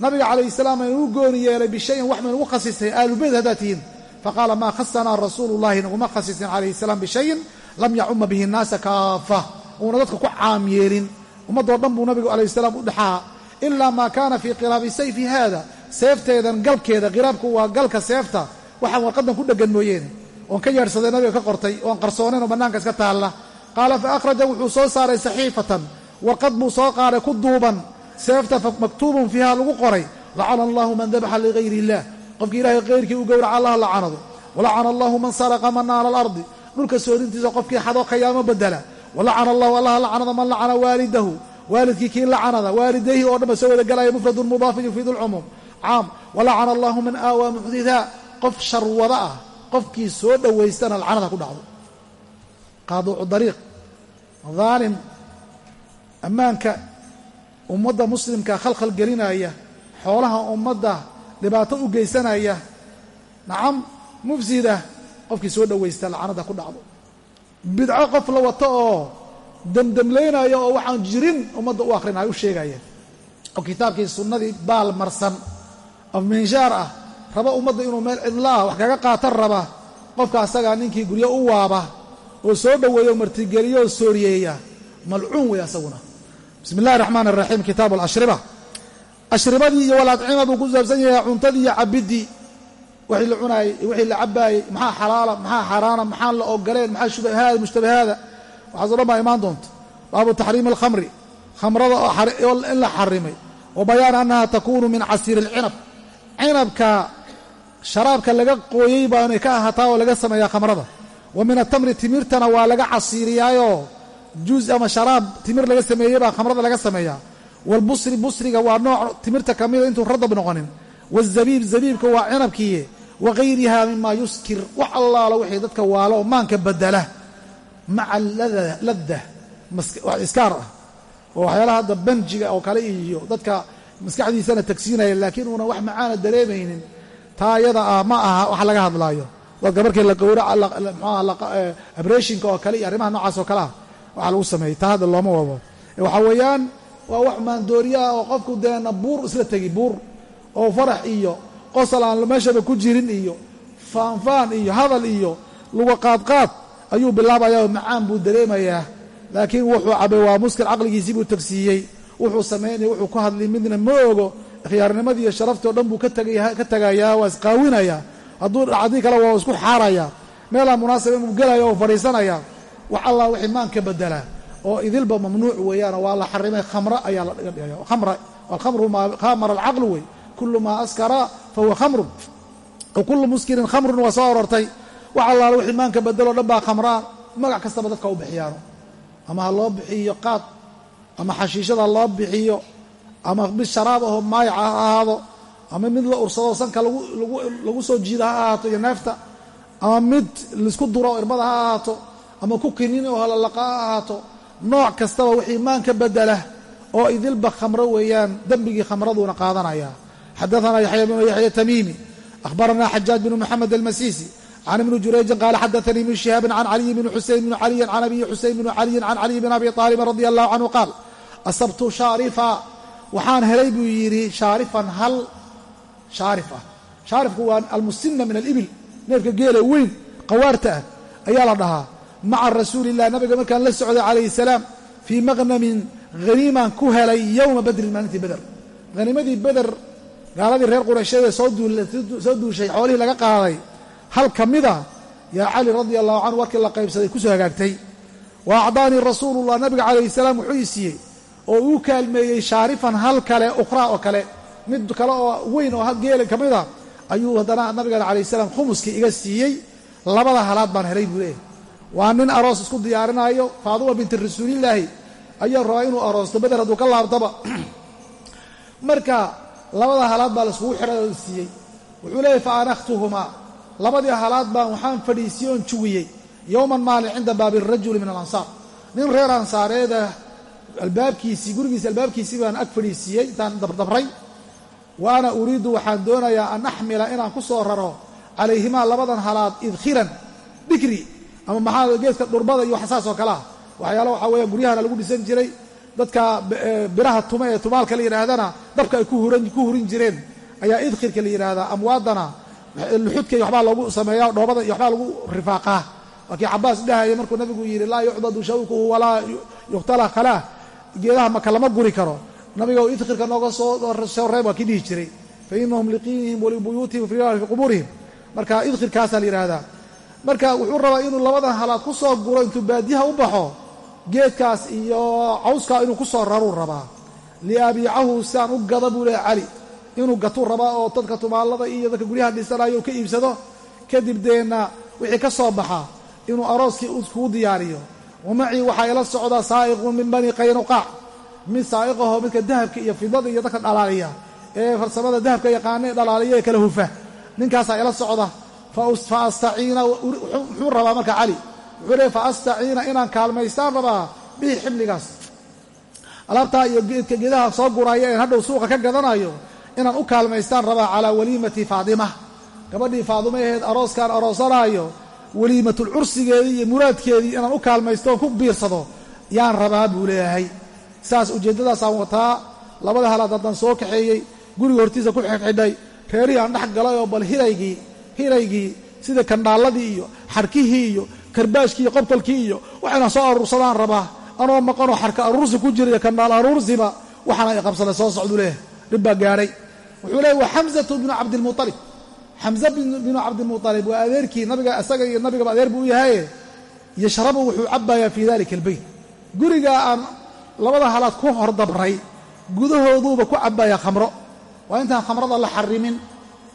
nabiga calayh salaam inuu gooni yeelay bishayin wax maynugu khasisay aalubeyt haddaad tihiin faqaala maa khasanaa rasuulu llahi naguma khasisin calayhi salaam bishayin lam yacuma bihi nnaasa kaafa uuna dadka ku caam yeelin ummaddoo dhan buu nabigu calayh salaam u dhexaa ilaa maa kaana fii qilaabi sayfi haada. Seefteedan galkeeda qiraabku waa galka seefta waxaan warqadan ku dhegan mooyeene oon ka yeedhsaday nabiga ka qortay oon qarsoonayn oo bannaanka iska taalla. Qaala fa akhraja wuxuu soo saaray saxiifatan. Warqad buu soo qaaray ku duuban. Seefta maktuubun fiiha lagu qoray. Lacana allahu man dabaxa ligayri illah qofkii ilahay kayrkii u gowraca allah lacanado walacana allahu man saraqa manaala alardi. Dhulka soorintiisa qofkii xadoo khayaamo bedela walacana allahu allah lacanada man lacana waalidahu. Waalidkii kii lacanada waalidayhi oo dhan ba soo wada galaya mufradun mudaafin yufiidu lcumuum caam. Walacana allahu man aawaa muxditha qof sharwada ah qofkii soo dhowaystana lacanada ku dhacdo. Qaaduucu dariiq. Daalim ammaanka ummadda muslimka khalkhal gelinaya xoolaha ummadda dhibaato u geysanaya. Nacam mufsida qofkii soo dhowaysta lacanada ku dhacdo bidco qof la wato oo demdemlaynaya oo waxaan jirin ummadda u akhrinayo u sheegaya oo kitaabkii sunnadii baal marsan oo minshaar ah raba ummadda inuu meel cidlaah wax kaga qaatan raba qofka asagaa ninkii guryo u waaba oo soo dhoweeya oo martigeliyo oo sooriyeeya. Malcuun wey asaguna. Bismi illahi raxmaan iraxiim kitaabu alashriba ashribadii iyo waladcima buu ku saabsan yahay cuntadii iyo cabiddii wixii la cunaayey wixii la cabaayey maxaa xalaala maxaa xaaraana maxaan la ogoleen maxaa shubahaada mushtabahaada? Waxaaso dhan baa imaan doonta baabu taxriimi alkhamri. Khamrada in la xarimay. Wa bayaan annaha takunu min casiiri alcinab. Cinabka sharaabka laga qooyey baa inay ka ahataa oo laga sameeyaa khamrada. Wa min atamri timirtana waa laga casiiriyaayoo juuz ama sharaab timir laga sameeyey baa khamrada laga sameeyaa. Waalbusri busriga waa nooc timirta ka mida intuu radab noqonin. Waazabiib zabiibka waa cinabkiiye wa gayriha mima yuskir. Wax allaalo wixii dadka waalo oo maanka bedela maca ladda iskaar ah. Oo waxyaalaha hadda banjiga oo kale iyo dadka maskaxdiisana tagsiinaya laakiin uuna wax macaana dareemaynin taa iyada ah ma aha wax laga hadlaayo. Dadka markii la gowraca mxuaha abreshinka oo kale iyo arrimaha noocaas oo kale ah. Waxaa lagu sameeyey taa hadda looma wado. Waxaa weeyaan waa wax maandooriya oo qofku deena buur isla tegi buur oo farax iyo qosol aan meeshaba ku jirin iyo faanfaan iyo hadal iyo luga qaadqaad ayuu bilaabayaa oo macaan buu dareemayaa. Laakiin wuxuu cabay waa muskil caqligiisii buu tagsiiyey. Wuxuu samaynaya wuxuu ku hadlay midna ma ogo. Khiyaarnimadii iyo sharaftii o dhan buu ka tagayaa waa isqaawinayaa hadduu haddii kale waa isku xaarayaa meelaa munaasaba inuu gelaya oo fadhiisanaya. Wax allah wixii maan ka bedelaa oo idilba mamnuuc weeyaanoo waa la xarimay khamra ayaa la dhigaya khamra alkhamru maa alcaqlu wey kulu maa askara fahuwa khamrun. Kullu muskirin khamrun waa soo arortay wax allaala wixii maanka bedeloo dhan baa khamraa magac kastaba dadka u bixiyaano. Ama ha loo bixiyo qaad ama xashiishada loo bixiyo ama mid sharaab ahoo maayaca ha ahaado ama mid la ursado sanka lagu soo jiida ha ahaato iyo neefta ama mid la isku duro oo irbada ha ahaato ama ku kinin oo halalaqa ha ahaato nooc kastaba wixii maanka bedela oo idilba khamro weeyaan dembigii khamraduuna qaadanaya xadaثna yaxya bnu yaxya tamiimi akhbarana xajaaj bnu moxamed almasiisi can ibni jurayjin qaala xadaanii ibnu shihaabin can caliyi bni xusein bni caliyin can abiyi xusein bni caliyin can caliyi bn abi aalibin radi allahu canhu qaal asabtu shaarifa waxaan helay buu yidhi shaarifan hal shaarif ah shaarifku waa almusina min alibil neefka geela weyn qawaarta ah ayaa la dhahaa maca rasuuli illah nabiga markaan la socday calayhi salaam fii maqnamin haniimaan ku helay yowma badrin maalintii beder haniimadii beder gaaladii reer quraysheed ee soo duushay xoolihii laga qaaday hal ka mida yaa cali radia allahu canhu warkii la qaybsaday ku soo hagaagtay. Wa acdaanii rasuulullah nabiga calayhi salaam wuxuu ii siiyey oo uu kaalmeeyey shaarifan hal kale ukhraa oo kale mid kale oo weyn oo geela ka mida ayuu haddana nabigeena calayhi salaam khumuskii iga siiyey labada halaad baan helay buu leeyahy waa nin aroos isku diyaarinaayo faaduma binti rasuulillaahi ayaa rabaa inuu aroosto beder hadduu ka laabtaba. Marka labada halaad baa laiskugu xidhay oo siiyey. Wuxuu leeyahy fa labadii halaad baan waxaan fadhiisiyey oon jugiyey. Yowman maalin cinda baabi rajuli min alansaar. Nin reer ansaareeda albaabkiisii gurigiisi albaabkiisii baan ag fadhiisiiyey intaan dabdabray. Wa ana uriidu waxaan doonayaa an axmila inaan ku soo raro calayhimaa labadan halaad idkhiran dhikri ama maxaa geedka dhurbada iyo wax saas oo kale ah. Waxyaala waxaa weeyaan guryahana lagu dhisan jiray dadka biraha tuma ee tumaalka la yidhaahdana dabka ay ku hurin jireen ayaa idkhirka la yidhaahdaa amwaadana luxudka waxbaa loogu sameeya dhoobada iyo waxbaa lagu rifaaqaa. Waa kii cabaas dhahaya markuu nabigu yidhi laa yucdadu shawkuhu walaa yuqtala khalaah geedaha maka lama guri karo. Nabiga idkhirka nooga soo reeb waa kii dhihi jiray. Fa inahum liqiinihim walibuyuutihim fi qubuurihim. Marka idkhirkaasaa la yidhaahdaa. Marka wuxuu rabaa inuu labadan halaad ku soo guro intuu baadiyaha u baxo geedkaas iyo cawskaa inuu ku soo raruu rabaa. Liabiicahu siaan u gada buu leehay cali inuu gatuu rabaa oo dadka tumaalada iyo dadka guryaha dhisanayo ka iibsado kadib deenna wixii ka soo baxa inuu arooskii kuu diyaariyo. Wamacii waxaa ila socdaa saa'iqun min bani qaynuqaac mid saa'iqaho midka dahabka iyo fidada iyo dadka dhalaaliya ee farsamada dahabka yaqaana ee dhalaaliya ee kala hufa ninkaasaa ila socda fa astaciina muxuu rabaa marka cali wuxuu fa astaciina inaan kaalmaystaan rabaa bihi ximligaas alaabtaa iyo geedka geedaha soo guraya een hadhow suuqa ka gadanayo inaan u kaalmaystaan rabaa calaa waliimati faadima gabadhii faadima aheed arooskaan aroosanaayo weliimatul cursigeedii iyo muraadkeedii inaan u kaalmaysto oon ku biirsado yaan rabaa buu leeyahay. Saas ujeeddadaasaan wataa labada halaad haddaan soo kaxeeyey guriga hortiisa ku xidhxidhay reerihii aan dhex galay oo bal hiraygii hiraygii sida kandhaalladii iyo xarkihii iyo karbaashkii iyo qobtolkii iyo waxayna soo aruursadaan rabaa anoo maqanoo xarka aruursi ku jira iyo kandhaal aruursiba waxaana ay qabsaday soo socdu leeyahay dhib baa gaadhay wuxuu leeyay wa xamsatu bnu cabdilmualib xamse binu cabdilmualib waa adeerkii nabiga isaga iyo nabigaba adeer buu u yahaye yashrabu wuxuu cabbayaa fii dalika albeyt gurigaa aan labada halaad ku hordabray gudahooduuba ku cabbayaa khamro. Waa intaan khamrada la xarimin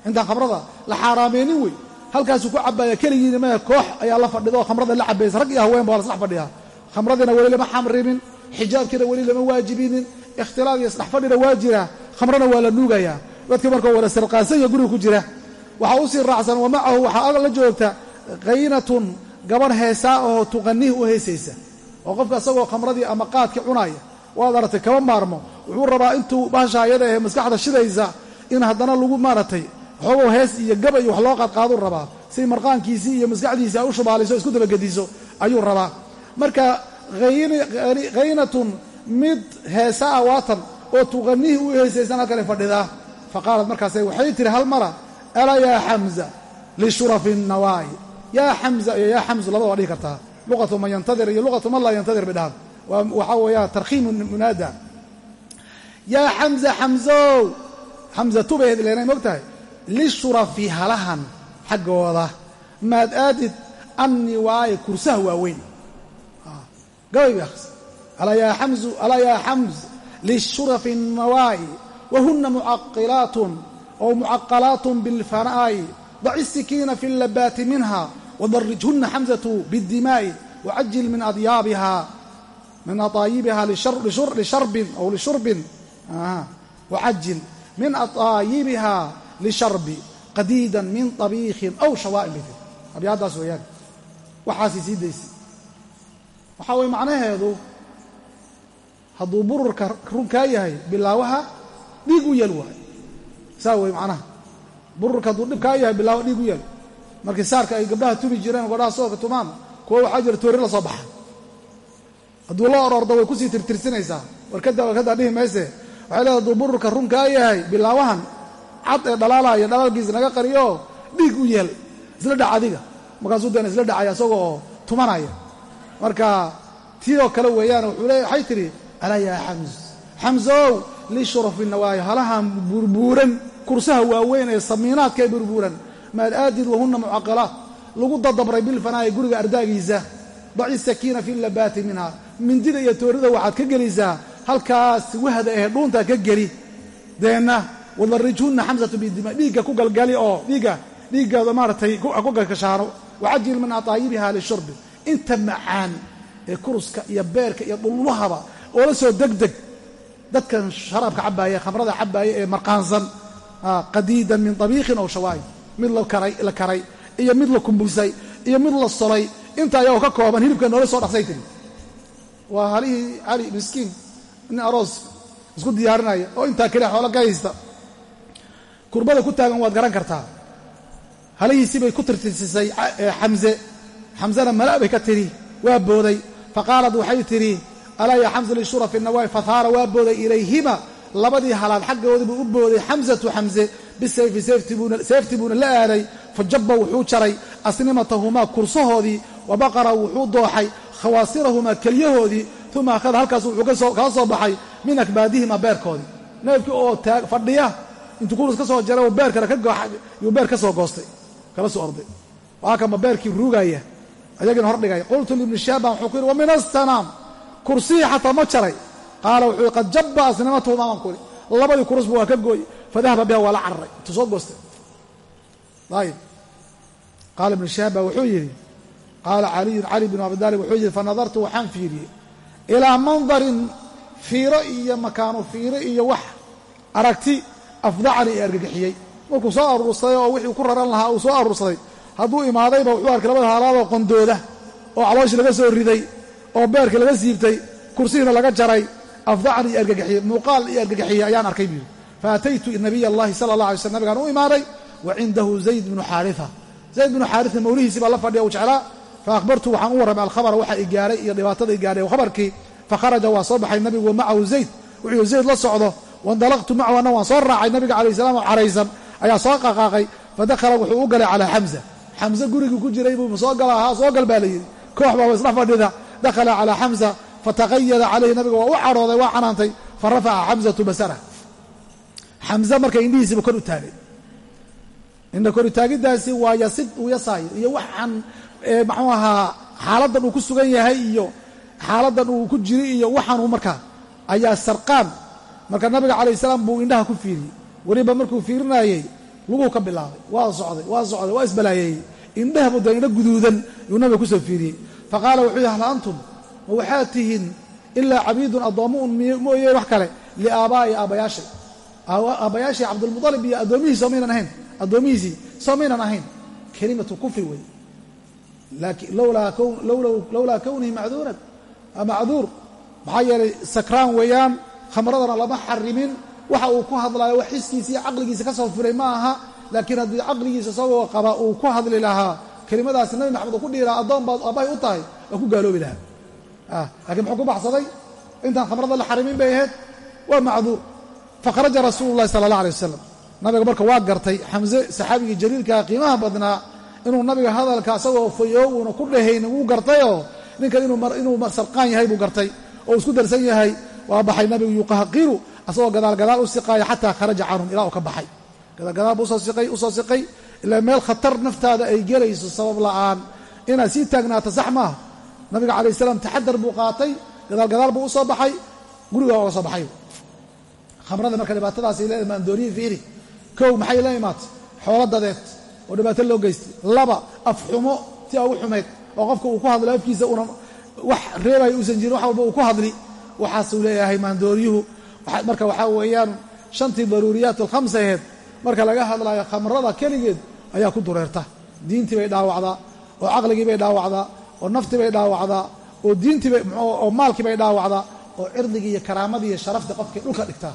intaan khamrada la xaaraameynin wey halkaasuu ku cabbaaya keligiina maya koox ayaa la fadhida oo khamrada la cabaysa rag iyo haweenba waa la isdhex fadhiyaa. Khamradiina weli lama xamrimin xijaabkiina weli lama waajibinin ikhtilaaf iyo isdhex fadhina waa jira khamrona waa la nuugayaa. Dadkii markao wada sarqaasanya guriga ku jira waxaa u sii raacsan wa macahu waxaa la joogta kaynatun gabarh heesaa oo tuqanihi u heesaysa. Oo qofka isagoo khamradii ama qaadkii cunaaya. Waad aragtay kama maarmo wuxuu rabaa intuu bahasha ayada ee maskaxda shidaysa in haddana lagu maaratay waxoogow hees iyo gaba iyo wax loo qaadqaaduu rabaa. Si marqaankiisii iyo maskaxdiisii ay u shubaaliso isku dabagediso ayuu rabaa. Marka kaynatun mid heesaa waatan oo tuqanihi u heesaysan halkale fadhidaa fa qaalat markaase waxay tihi hal mara? Alaa yaa xamza lishurafi nawaayi yaa xamza iyo yaa xamzu labada waa dhihi kartaa. Luqatu man yantadir iyo luqatu man laa yantadir bay dhahan waxaa weeyaa tarkhiimu munaada. Yaa xamza xamzow! Xamzatu bay leenay moog tahay lishurafi halahan xaggooda maad aadid anni waaye kursaha waaweyn gabay bay akhris alaa yaa xamz lishurafi nawaayi wahuna mucaqilaatun oo mucaqalaatun bilfanaa'i daci sikiina fi labaati minha wadarijhuna xamzatu biddimaa'i wacajil min adyaabiha min ataayibiha lisharbin aw lishurbin wacajil min ataayibiha lisharbi qadiidan min طabiikhin aw shawaa'in bay tiri abyaadaas weeyaan waxaasay sii daysa waxaa weye macnaheedu hadduu bururka runkaa yahay bilaawaha dhiig u yel waay saa wey macnaha bururka hadduu dhibkaa yahay bilaawa dhiig u yel markii saarka ay gabdhaha tumi jireen gabdhaha soolka tumaan kuwa waxaa jira toori la soo baxa hadduu la way ku sii tirtirsinaysaa warkada warkaddaa dhihi mayse waxay leedahay hadduu yahay bilaawahan cad ee dhalaalaya dhalaalkiisa naga qariyo dhiig u yeel. Isla dhac adiga. Markaasuu deena isla dhacaya isagoo tumanaya. Marka tii oo kale weeyaan wuxuu le waxay tidhi alaa yaa xamz? Xamzow lishurafi nawaayo halahan burbuuran kursaha waaweyn ee samiinaadka ee burbuuran maad aadid wahuna mucaqalaat lagu dadabray bilfanaa'i guriga ardaagiisa daci sakiina fi labaati minha mindida iyo toorida waxaad ka gelaysaa halkaas wahda ahe dhuuntaa ka geli. Deenna wadarijhunna xamsatu bidima dhiigga ku galgali oo dhiigga dhiiggaada maaratay ku galkashaano wacajil min ataayibiha lishurbi inta macaan ee kuruska iyo beerka iyo dhulluhaba oo la soo degdeg dadkan sharaabka cabbaaya khamrada cabbaaya ee marqaansan qadiidan min tabiikhin aw shawaa'in mid la karay iyo mid la kumbulsay iyo mid la solay inta ayagoo ka kooban hilibka noola soo dhaqsay tiri waa halihii cali miskiin nin aroos isku diyaarinaya oo intaa keliya xoolo ka haysta kurbada ku taagan waad garan kartaa. Halihiisibay ku tirtirsisay xamze xamsana mala bay ka tidhi waa booday. Faqaalad waxay tidhi alaa ya xamsa lishura fi nawaa'i fahaara waa booday ilayhima. Labadii halaad xaggoodii buu u booday xamsatu xamse bisayfi seefti buuna la aaday fa jabba wuxuu jaray asnimatahumaa kursahoodii wa baqara wuxuu dooxay khawaasirahumaa kelyahoodii uma akhada halkaas wuxuu kala soo baxay min akbaadihima beerkoodii. Neefkii oo fadhiya intuu kurus ka soo jaray oo beerkana yuu beer ka soo goostay kala soo orday. Waa kama beerkii ruugaya ayagina hordhigay qultu libni shaaban wuxuu ku yidhi wa min astanaam kursihii xataa ma jaray. Qaala wuxuu yidhi qad jabba asnimatahumaa baan ku yidhi. Labadii kurusba waa ka gooy fadahaba biha waa la cararay intuu soo goostay. Ayib qaala ibnu shahaab baa wuxuu yidhi qaala caliyun cali binu abi daalib wuxuu yidhi fanadartu waxaan fiiriyey ilaa mandarin fiiro iyo makaanu fiiro iyo wax aragti afdacani ee argagixiyey. Markuu soo aruursaday oo wixii ku raran lahaa uu soo aruursaday hadduu imaadayba wuxuu arkay labada haalaadoo qondooda oo calooshii laga soo riday oo beerka laga siibtay kursihiina laga jaray afdacani iyo argagixiyey muuqaal iyo argagixiyey ayaan arkay buu fa ataytu nabiy allahi sala allah alay slm nabigaan u imaaday wa cindahu zayd bnu xaaria zayd bnu xaaria mawlihiisii baa la fadhiya u jeclaa fa akhbartu waxaan u warramay alkhabara waxa i gaaray iyo dhibaatada i gaadhay khabarkii fakharaja waa soo baxay nabigu macahu zayd. Wuxuu zayd la socdo waindalaqtu macahu anna waan soo raacay nabiga calayh salam oo caraysan ayaa soo qaqaaqay fadakhala wuxuu u galay calaa xamza xamse gurigii ku jiray buu soo gala ahaa soo gal baa layidhi koox baa isla fadhida dakhala calaa xamza fataqayada calayhi nabiga waa u cadhooday waa canaantay fa rafaca xamzatu basarah xamze marka indhihiisiiba kor u taagay indha kor utaagidaasi waa yasid uu yasaayo iyo waxaan maxuu ahaa xaaladdan uu ku sugan yahay iyo xaaladdan uu ku jiri iyo waxaanuu markaa ayaa sarqaan marka nabiga calayh salaam buu indhaha ku fiiriyey weliba markuu fiirinayey luguu ka bilaabay. Waa socday waa socday waa isbalaayeeyey indhahabu dee indho guduudan yuu nabiga ku soo fiiriyey. Fa qaala wuxuu yihi hal antum? Ma waxaad tihiin ilaa cabiidun addoommo un mooye wax kale liaabaa'i aabbayaashay aabbayaashii cabdulmualib iyo addoomihiisi soo maynan ahayn. Addoomihiisii soo maynan ahayn. Kelimatu kufri wey. Lowlaa kownihi macduuran. Macduur? Maxaa yeelay sakraan weeyaan khamradana lama xarimin. Waxa uu ku hadlaayo wax xiskiisa iyo caqligiisa ka soo fulay ma aha laakiin haddii caqligiisa isagoo qaba uu ku hadli lahaa kelimadaasi nabi maxamed uu ku dhihi lahaa addoon baad aabbahay u tahay waa ku gaaloobi lahaa. Lakiin muxuu ku baxsaday? Intaan khamrada la xarimin bay ahayd. Waa macduur fakharaja rasuulu llahi sala allah alay wasalam nabiga marka waa gartay xamse saxaabigii jaliilkaa qiimaha badnaa inuu nabiga hadalka isagoo fayoo uuna ku dhahayn wuu gartayoo ninkan inuu sarqaan yahay buu gartay oo isku darsan yahay waa baxay nabigu yuqahaqiru asagoo gadaal gadaal u siqaaya xataa kharaja canhum ilaa uu ka baxay. Gadaalgadaal buu u soo siqay ilaa meel khatar naftaada ay gelayso sabab la'aan. Inaad sii taagnaato sax maaha. Nabiga calayh salaam taxadar buu qaatay gadaalgadaal buu u soo baxay guriga oga soo baxay. Khamrada marka dhibaatadaasay leedahay maandooriyi fiiri. Kow maxay la imaatay? Xoolo dadeed oo dhibaato loo geystay. Laba afxumo si a ugu xumayd oo qofka uu ku hadlo afkiisa una wax reebaya uusan jirin wax walba uu ku hadli waxaasuu leeyahay maandooryuhu marka waxaa weeyaan shantii daruuriyaat alkhamsa aheed marka laga hadlaayo khamrada keligeed ayaa ku dureerta. Diintii bay dhaawacdaa oo caqligii bay dhaawacdaa oo naftii bay dhaawacdaa oo diintiibay oo maalkii bay dhaawacdaa oo cirdigii iyo karaamadii iyo sharaftii qofkay dhulka dhigtaa.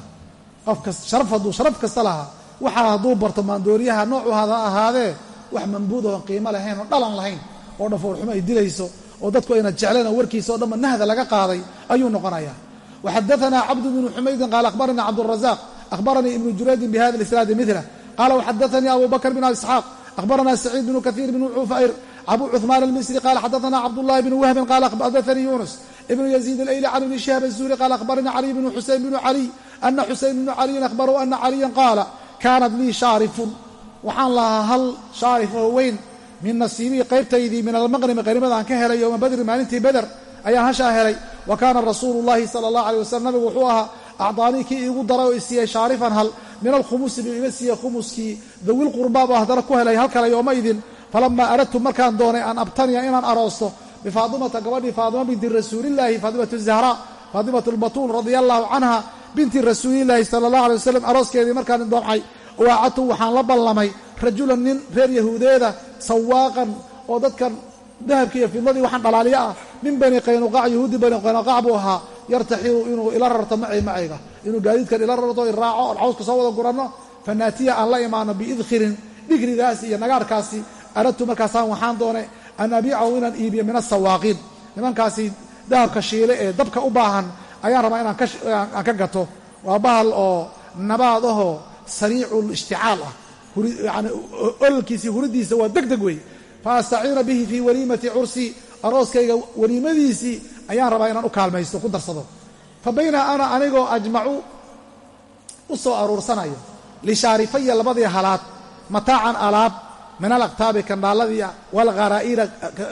Qofka sharaf hadduu sharaf kasta lahaa waxaa hadduu barto maandooriyaha noocu hada ahaadee wax mambuud oon qiimo lahayn oo dhalan lahayn oo dhafoorxumo ay dilayso oo dadku ayna jecleen oo warkiisa o dhanba nahda laga qaaday ayuu noqonayaa. Waxadaanaa cabdu bnu xumaydin qaala akhbaranii cabdurazaq akhbaranii ibnu juraydin bihada isnaadi milah qaala waxadaanii abu bakr bn isxaaq akhbaranaa saciid bnu kaiir bn cufayr abu cuثmaan almisri qaala xadaanaa cabdullahi bn wahbin qaala xadaanii yunus ibnu yaziid alayli can ibni shihab azuhri qaala akhbaranii caliy bnu xuseyn bnu caliy ana xuseyn bnu caliyin akhbaruu ana caliyan qaala kaanat lii shaarifun. Waxaan lahaa hal shaarif oo weyn min nasiibii qaybtaydii min almaqrimi qanimadaan ka helay yowma badri maalintii beder ayaan hashaa helay. Wa kaana rasuulu llahi sala allah alay wasalam nabigu wuxuu ahaa acdaanii kii iigu daray oo isiiyey shaarifan hal min alkhumusi buu iga siiyey khumuskii dawil qurbaab oo haddana ku helay hal kale yoomaydin falamaa aradtu markaan doonay an abtaniya inaan aroosto bifaatimata gabadhii faatima binti rasuulillaahi faatimatu zahra faatimatu lbatuul radia allahu canha binti rasuulillaahi sala allah alay wasalam arooskeedii markaan doomcay waacadtu waxaan la ballamay rajulan nin reer yahuudeeda sawaaqan oo dadkan dahabkii iyo fidladii waxaan dhalaaliyo ah. Min bani qaynuqaac yahuudi bani qaynuqaac buu ahaa. Yartaxilu inuu ila rarto macay macayga. Inuu gaadiidkan ila rarto iraaco oon cawska soo wada guranno. Fanaatiya aan la imaano biidkhirin dhigrigaasi iyo nagaarkaasi. Aradtu markaasaan waxaan doonay an abiicahu inaan iibiyo min asawaaqiin nimankaasi dahabka shiile ee dabka u baahan ayaan rabaa inaan ka gato. Waa bahal oo nabaad ahoo sariicu ishticaal ah. Yani ololkiisii huridiisa waa deg deg wey fa astaciina bihi fii waliimati cursi. Arooskayga waliimadiisii ayaan rabaa inaan u kaalmaysto ku darsado. Fa bayna ana anigoo ajmacu u soo aruursanayo lishaarifaya labadii halaad mataacan alaab min alaqtaabi kandhaalladii ah walgharaa'ira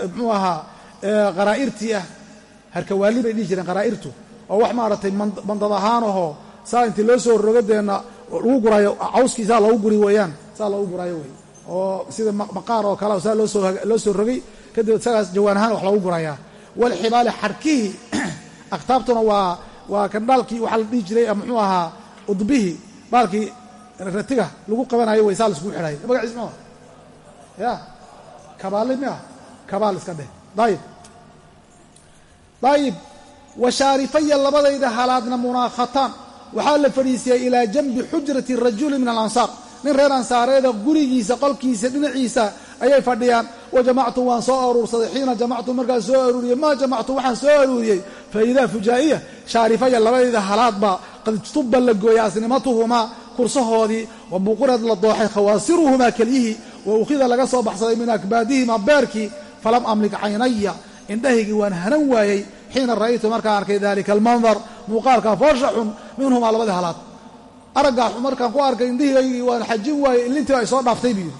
muxuu ahaa kharaa'irtii ah. Harkawaali bay dhihi jireen kharaa'irtu oo wax maaragtay bandad ahaan ahoo saa intii loo soo rogadeenna lagu guraayo cawskii saa loogu guri weeyaan saa loogu guraayo wey oo sida maqaar oo kale saa loo soo rogay kadib isagaas jawaan ahaan wax loogu gurayaa. Walxibaali xarkihii akhtaabtuna waa waa kandhaalkii waxaa la dhihi jiray muxuu ahaa udbihii baalkii ratiga lagu qabanayo wey saa laiskugu xidhayo magaciis ma ya kabaali mia kabaal iska dheh. Dayib dayib washaarifaya labadayda halaadna munaakhataan waxaa la fadhiisiyey ilaa janbi xujrati rajuli min alansaar nin reer ansaareeda gurigiisa qolkiisa dhinaciisa ayay fadhiyaan. Wa jamactu waan soo aruursaday. Xiina jamactu markaan soo aruuriyey maa jamactu waxaan soo aruuriyey fa idaa fujaa'iya shaarifaya labadayda halaadba qad ijtuba la gooyay asnimatuhumaa kursahoodii wa buqurad la dooxay khawaasiruhumaa kelyihii wa ukhida laga soo baxsaday min akbaadihima beerkii falam amlik caynaya indhahaygii waan hanan waayey xiina ra'aytu markaan arkay dalika almandar muuqaalkaa foosha xun minhumaa labadii halaad araggaa markaan ku arkay indhihigaygii waan xajin waayey inlintii ay soo dhaaftay buu yidhi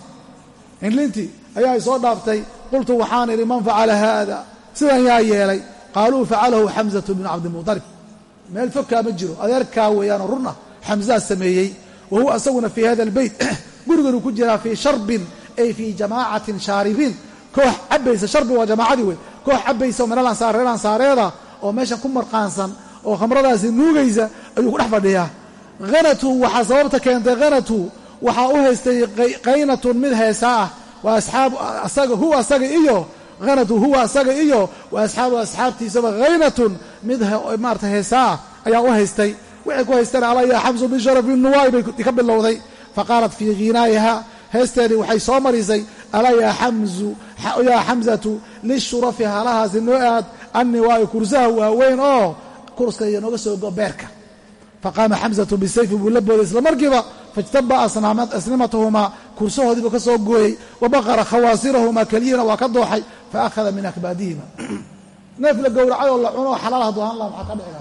inlintii ayaa soo dhaaftay qultu waxaan idhi man facala haada sidan yaa yeelay qaaluu facalahu xamzatu bnu cabdimuطalib meel fogkaa ma jiro adeerkaa weeyaanoo run ah xamzaa sameeyey wa huwa isaguna fii hada albeyt guriganuu ku jiraa fii sharbin ay fii jamaacatin shaaribiin koox cabaysa sharbi waa jamaacadii wey koox cabaysa oo minal ansaar reer oo meeshan ku marqaansan oo khamradaasi nuugaysa ayuu ku dhex fadhiyaa. Hanatu waxaa sababta keentay hanatu waxaa u haystay qaynatun mid heesaa. Ah wa asxaabu asaga huwa asaga iyo hanatu huwa asaga iyo wa asxaabu asxaabtiisaba haynatun mid maarata heesaa ah ayaa u haystay. Waxay ku haysteen ala yaa xamsu bisharafi nuwaay bay ka bilowday. Faqaalat fii ghinaa'iha heesteedii waxay soo marisay alaa yaa xamzatu lishurafi halahaasi noo aad annii waayo kursaha waaweyn oo kurska iyo nooga soo go beerka faqaama xamzatu bisayfi buu la booday isla markiiba faijtaba asnimatahumaa kursahoodiibuu ka soo gooyey wa baqara khawaasirahumaa keliyihina waa ka dooxay fa akhada min akbaadihima neef la gowracay oo la cuno xalaal hadduu ahaan laha maxaa ka dhici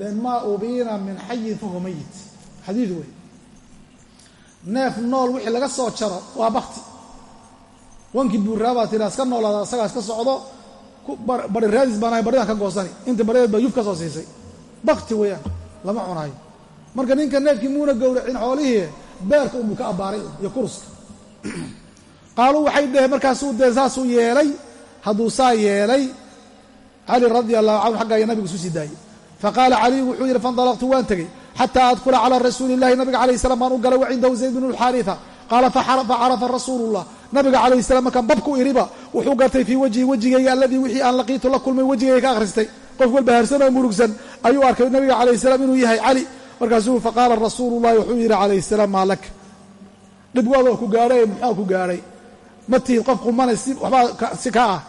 laha maa ubiina min xayin fahuwa mayit xadiid wey neef nool wixii laga soo jaro waa bakti wankii buurraabaa tiri aska noolaada asagaa iska socdo bari raadis baanahay baridan ka goosani. Inta barideed baa yuf ka soo siisay. Bakti weeyaan lama cunaayo marka ninka neefkii muuna gowracin xoolihii beerka unbuu ka abbaaray iyo kuruska. Qaaluu waxay dheheen markaasuu dee saasuu yeelay hadduu saa yeelay cali radia allahu canhu xagga ayaa nabigu isu sii daayey faqaala caliyu wuxuu yidhi faindalaqtu waan tegey xataa adkula calaa rasuuli illahi nabiga calayh salam baan u galay wacindahu zayd bnu lxaarifa qaala facarafa rasuulu llah nabiga calayh salam markaan babku iriba wuxuu gartay fii wajhi wejigayga alladii wixii aan laqiitu la kulmay wejigayga ka akhristay qof walba harsan oo murugsan ayuu arkay nabiga calayh salam inuu yahay cali markaasuu faqaala rasuulu llahi wuxuu yidhi calayh salaam maa lak dhibgoodoo ku gaadhay muxuu ku gaadhay ma tihin qof qumana waxbaa si ka ah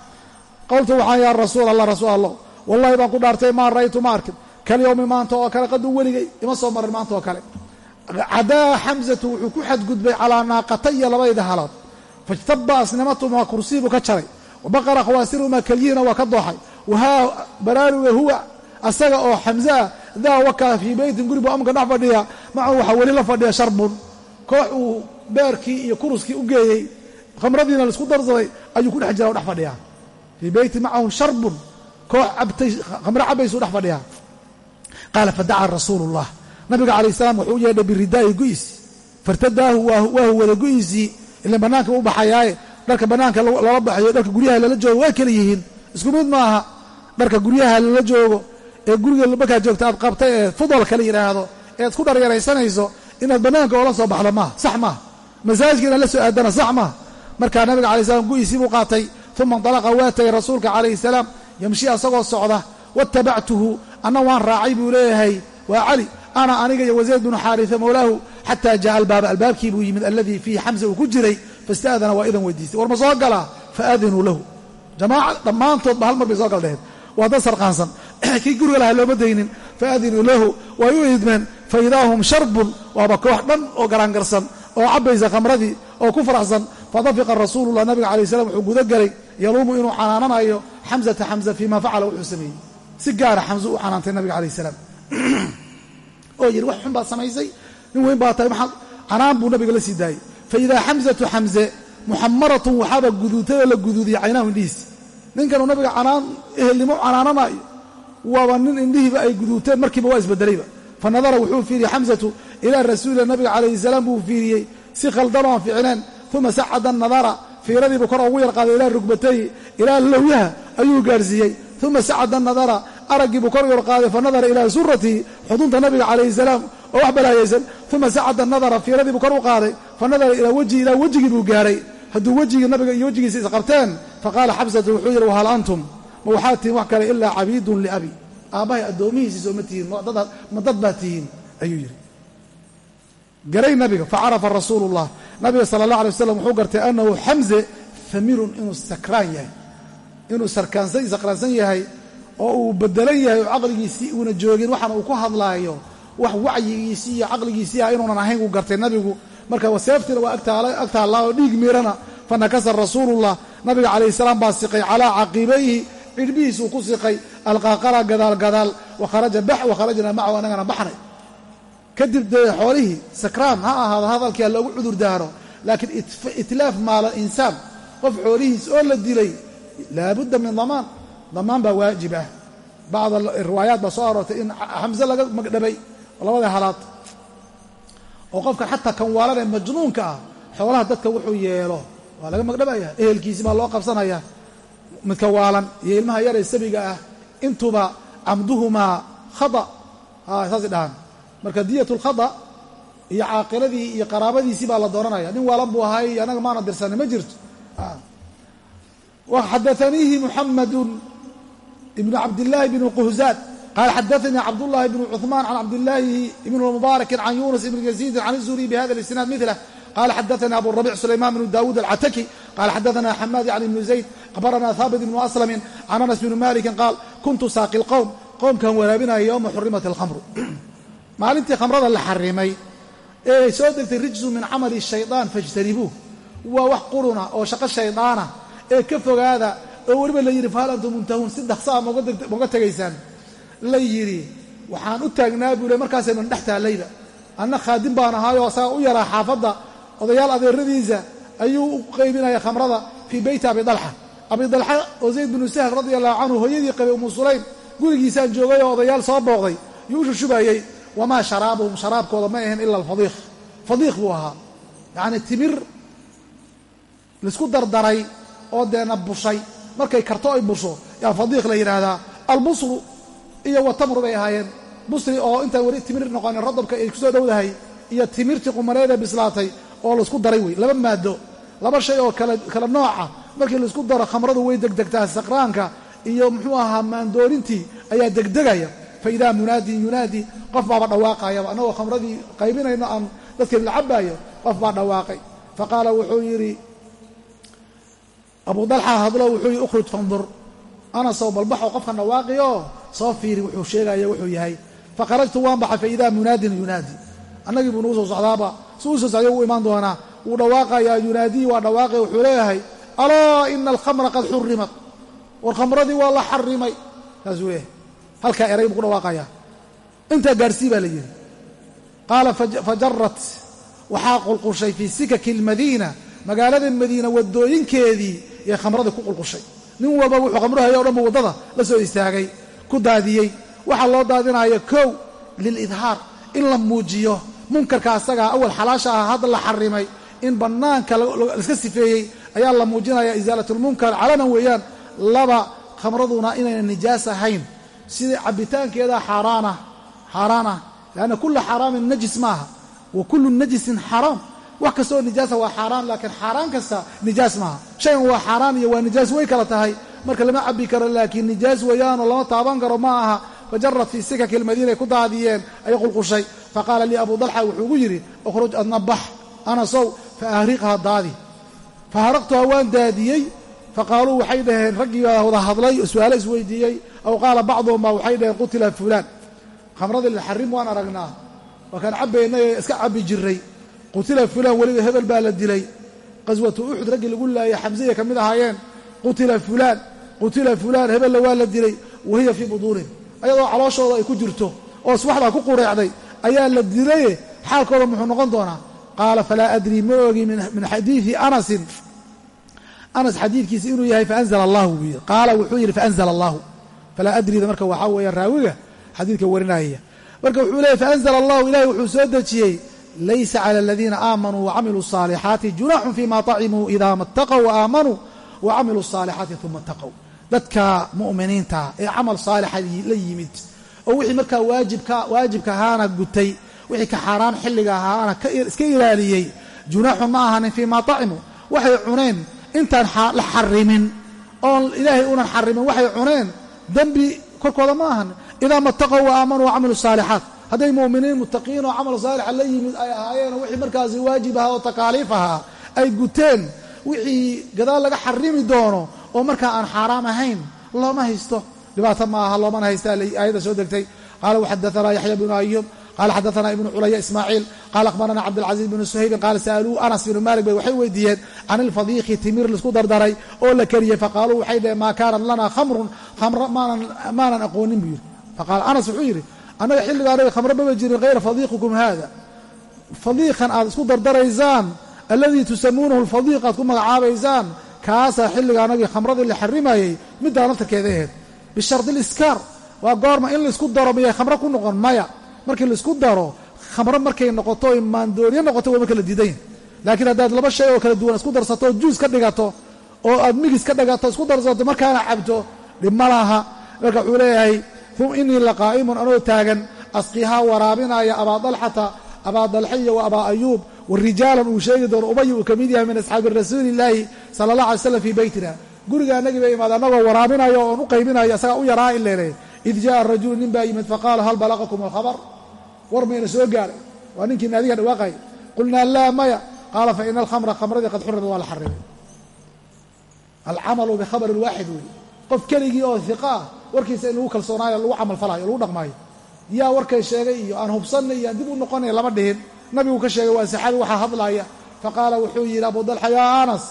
qowltu waxaan yaa rasuul allah rasuul allah wallahi baan ku kalyowmi maanta oo kale qaduu weligay ima soo marin maanta oo kale. Cadaa xamsatu wuxuu ku xadgudbay calaa naaqataya labayda halood. Faijtaba asnimatumaa kursiibuu ka jaray. Wabaqara khawaasirumaa kelyihiina waa ka dooxay. Wahaa baraaruga huwa asaga oo xamse ah daa wakaa fii beytin guri buu amka dhex fadhiya macahu waxaa weli la fadhiya sharbun. Koox uu beerkii iyo kuruskii u geeyey khamradiina la isku darsaday ayuu ku dhex jira o dhex fadhiyaa. Fii beyti macahum sharbun koox cabtay khamro cabaysuu dhex fadhiyaa qaala fadaca rasuulu ullah nabiga calayh salaam wuxuu u yeedhay biridaa'i gu'isi fartadaahu waa huwada gu'isii ilan bannaanka u baxayaaye dharka bannaanka loola baxayo dharka guryaha lala joogo waa kala yihiin isku mid maaha dharka guryaha lala joogo ee guriga markaad joogta aad qabtay ee fudolka la yidhaahdo ee ad ku dharyaraysanayso inaad bannaanka oola soo baxdo maaha sax maaha masaajidka inaad la soo aadana sax maaha markaa nabiga alay slam gu'isii buu qaatay uma indalaqa waa rasuulka calayhi salaam yamshi asagoo socda watabactuhu anna waan raacay buu leeyahay waa cali ana aniga iyo wasayd bnu xaarisa mawlaahu xataa jaءa albaaba albaabkii buu yimid alladii fiihi xamsa uu ku jiray fasta'dana waa idan weydiistay. War ma soo galaa? Faadinuu lahu. Jamaaca dhammaantoodba hal mar bay soo galdheheen waa dad sarqaansan. Kii guriga lahaa looma daynin faadinuu lahu. Way u idmeen faidaa hum sharbun waaba koox dhan oo garaangarsan oo cabbaysa khamradii oo ku faraxsan. Fadafiqa rasuululah nabiga alay slam wuxuu guda gelay yaluumu inuu canaananayo xamzata xamza fii ma facala wuxuu sameeyey si gaara xamzu u canaantay nabiga alayh salaam. Oo yidhi wax xun baad samaysay nin weyn baa tahay maxaad canaan buu nabiga la sii daayey faidaa xamzatu xamze muxamaratun waxaaba guduutay oo la guduudiyey caynahu indhihiisi ninkanuu nabiga canaan ehelnimo canaananayo waaba nin indhihiiba ay guduuteen markiiba waa isbedelayba. Fa nadara wuxuu fiiriyey xamzatu ilaa rasuulilah nabiga calayhi salaam buu fiiriyey si khaldanoo aan ficneen uma sacada nadara. Fiiradiibuu kor ugu yarqaaday ilaa rugbatayhi ilaa lowyaha ayuu gaarsiiyey uma sacada nadara araggiibuu kor yarqaaday fa nadara ilaa suratihi xudunta nabiga calayhi salaam oo wax balaayaysan uma sacada nadara fiiradiibuu kor u qaaday fa nadara ilaa wejhi ilaa wejigii buu gaaray. Hadduu wejigii nabiga iyo wejigiisa isqabteen faqaala xabsatu wuxuu yidhi wahal antum? Ma waxaad tihiin wax kale ilaa cabiidun liabi aabbahay addoomihiisii sooma tihiin ma dad baad tihiin ayuu yidhi. Garay nabiga facarafa rasuulu ullah nabiga sala allah alay wasalam wuxuu gartay annahu xamze famirun inuu sakraan yahay inuu saqraansan yahay oo uu bedelan yahay oo caqligiisii uuna joogin waxaana uu ku hadlaayo wax wacyigiisii iyo caqligiisii ah inuunan ahayn uu gartay nabigu. Marka seeftiina waa ag taallaa oo dhiig miirana fanakasa rasuulullah. Nabiga calayhi salaam baa siqay calaa caqibayhi cidhbihiisuu ku siqay alqaaqara gadaal gadaal wakharaja bax wakharajna macahu annagana baxnay. Kadib dee xoolihii sakraan ha ahaado hadalkii ha loogu cudur daaro laakiin itlaaf maala insaan qof xoolihiis oo la dilay laabudda min damaan damaan baa waajib ah bacda riwaayaat baa soo aroortay in xamse laga magdhabay labada halaad oo qofka xataa kan waalanee majnuunka ah xoolaha dadka wuxuu yeelo waa laga magdhabaya ehelkiisi baa loo qabsanaya midka waalan iyo ilmaha yaree sabiga ah intuba camduhumaa khada saasay dhahaan marka diyat lkhada iyo caaqiladii iyo qaraabadiisii baa la dooranaya nin waalan buu ahay anaga maana dirsanay ma jirto xadaaniihi muxamadu ibnu cabdillaahi bn quhzaad qaala xadaanii cabdullahi bnu cuثmaan can cabdillaahi ibn mubaarak can yunus ibn yaziidin can zuri bihada isnaad milah qala xadaana abu rabic sulayman bnu dawuud alcataki qala xadaana xamaad yani ibnu zayd akhbarana haabit ibnu aslamin can anas bni malikin qaal kuntu saaqi lqowm qowmkan waraabinaya yowma xurimat alkhamru maalintii khamrada la xarimay ee soo degtay rijsu min camali shaydaan fajtanibuuh waa wax quruna oo shaqo shaydaana ee ka fogaada oo weliba la yidhi fahal antum muntahuun si dhaqsaa moga tegaysaan. La yidhi waxaan u taagnaa buu le markaasaynan dhex taallayba anna khaadim baan ahaayoo asaga u yaraa xaafadda odayaal adeeradiisa ayuu u qaybinaya khamrada fii beyti abi dalxa. Abi dalxa oo zayd binu sahl radia allahu canhu hooyadii qabay umu sulaym gurigiisaan joogay oo odayaal soo booqday. Yuu u shushubayey wamaa sharaabuhum sharaabkooda ma ahayn ila alfadiiq fadiiq buu ahaa. Yacni timir la isku dardaray oo deena bushay. Markay karto ay busho. Yaa fadiiq la yidhaahdaa albusru iyo watamru bay ahaayeen. Busri oo intaan weli timir noqonin rodobka ay ku soo dhowdahay iyo timirtii qumareedee bislaatay oo la isku daray wey. Laba maado laba shay oo kala nooca markii la isku daro khamradu way degdegtaa saqraanka iyo muxuu ahaa maandoonintii ayaa degdegaya. Fa idaa munaadin yunaadi qof baaba dhawaaqayaba annagoo khamradii qaybinayno aan dadkeen la cabaayo qof baa dhawaaqay. Fa qaala wuxuu yidhi abu dalxa hadlo wuxuu yidhi ukhruj fandur. Anasow balbaxoo qofkan dhawaaqi oo soo fiiri wuxuu sheegaya wuxuu yahay. Fakharajtu waan baxay fa idaa munaadin yunaadi. Annagii buu nagu soo socdaaba. Si uu soo socday u imaan doonaa. Wuu dhawaaqayaa yunaadii waa dhawaaqay wuxuu leeyahay. Alaa ina alkhamra qad xurimat war khamradii waa la xarimay saasuu leeyahay halkaa eray buu ku dhawaaqayaa. Intaa gaadhsii baa la yidhi. Qaala fajarat waxaa qulqushay fii sikaki almadiina magaalada madiina waddooyinkeedii yay khamradii ku qulqushay. Nin walba wuxuu khamruhaya o dhan buu waddada la soo istaagay ku daadiyey. Waxaa loo daadinaya kow lilidhaar in la muujiyo munkarka asagaa awal xalaasha ah hadda la xarimay in bannaanka laiska sifeeyey ayaa la muujinaya isaalatulmunkar calanan weeyaan laba khamraduna inayna nijaas ahayn. Sida cabbitaankeeda xaaraana xaaraan ah leanna kulla xaaraamin najis maaha wa kullu najisin xaraam wax kastaoo nijaasa waa xaaraan laakiin xaaraan kasta nijaas maaha. Shaygan waa xaaraan iyo waa nijaas way kala tahay. Marka lama cabbi karo laakiin nijaas weeyaanoo lama taaban karo ma aha. Fajarad fii sikaki almadiina ay ku daadiyeen ay qulqushay. Faqaala lii abu dalxa wuxuu ugu yidhi ukhruj adna bax anasow fa ahriqha daadi. Fa haraqtuha waan daadiyey. Faqaaluu waxay dhaheen raggii baa wada hadlay su'aalo isweydiiyey aw qaala bacduhum baa waxay dhaheen qutila fulaan. Khamradii laxarim waan aragnaa. Waa kaan cabbaynay ee iska cabbi jiray qutila fulaan weliba hebel baa la dilay. Qaswatu uxud raggii lagu laayay xamsiya ka mid ahaayeen qutila fulaan qutila fulaan hebella waa la dilay wahiya fii buduunin ayadoo calooshooda ay ku jirto oo subaxdaa ku qureecday ayaa la dilaye xaalkooda muxuu noqon doonaa. Qaala falaa adrii ma ogi min xadiidi anasin. Anas xadiidkiisa inuu yahay faanzla allahu buu yidhi. Qaala wuxuu yidhi faanzla allahu. Falaa adrida marka waxaa weeya raawiga xadiidka warinaya. Marka wuxuu leeyay faanzla allahu ilahay wuxuu soo dejiyey laysa cala aladiina aamanuu wacamiluu الصaalixaati junaxun fima طacimuu ida ma اtaqw waaaamanuu wacamiluu الصaalixaati uma اtaqow dadka mu'miniinta ee camal saalixa la yimid oo wixii markaa waajibka ahaana gutay wixii ka xaaraan xilliga ahaana iska ilaaliyey junaaxun ma ahanin fii ma طacimuu waxay cuneen intaan la xarimin oon ilaahay unan xarimin waxay cuneen dembi korkooda ma ahan idaa mataqow wa aamanuu wacamilu saalixaat hadday mu'miniin muttaqiin oo camal saalixa la yimid ay ahaayeenoo wixii markaasi waajib ahaa oo takaaliif ahaa ay guteen wixii gadaal laga xarimi doono oo markaa aan xaaraam ahayn looma haysto. Dhibaato ma aha loomana haysta aayadda soo degtay. Qaala waxadaanaa yaxya bnu ayub qala xadaana ibnu culaya ismaaciil qaala akhbarana cabdilcaziiz bnu suhaybin qaala sa'aluu anas bnu malik bay waxay weydiiyeen can ilfadiiqi timir la isku dardaray oo la kariyey. Faqaaluu waxay dhaheen maa kaanat lanaa khamrun khamro maanan aqoonin buu yidhi. Faqaala anas wuxuu yidhi annaga xilliga anaga khamro maba jirin hayra fadiiqikum haada. Fadiiqan aad isku dardaraysaan alladii tusamuunahu lfadiiq aad ku magacaabaysaan kaasaa xilliga anagii khamradii la xarimayey middaa naftarkeeda aheyd bishardi liskaar waa goorma in la isku daro miyay khamro ku noqon? Maya. Markii la isku daro khamro markay noqoto oy maandooriye noqoto waa marka la laakiin haddaad laba shay oo kala duwan isku darsato juus ka dhigato oo aad migis ka dhigato isku darsato markaana cabto dhib ma laha. Marka wuxuu leeyahay inii laqaa'imun anoo taagan. Asqihaa waraabinaya abaa dalxata abaa dalxiya wa abaa ayuub warijaalan uu sheegi doono ubay uu ka mid yahay min asxaabi rasuulillaahi sala allah alay slam fii beytina guriga annagii bay imaada annagoo waraabinayo oon u qaybinayo isagaa u yaraa in leeleh id jaءa rajulu nin baa yimid faqaala hal balaqakum alkhabr war mayna soo gaaray. Waa ninkii naadiga dhawaaqay qulnaa laa maya. Qaala faina alkhamra khamradii qad oo warkiisa in lagu kalsoonaayo lagu camal falaayo lagu dhaqmaayo yaa warkay sheegay iyo aan hubsanay iyo aan dib u noqonay lama dhihin. Nabigu ka sheegay waa saxaabi waxaa hadlaaya. Faqaala wuxuu yidhi abu dalxa yaa anas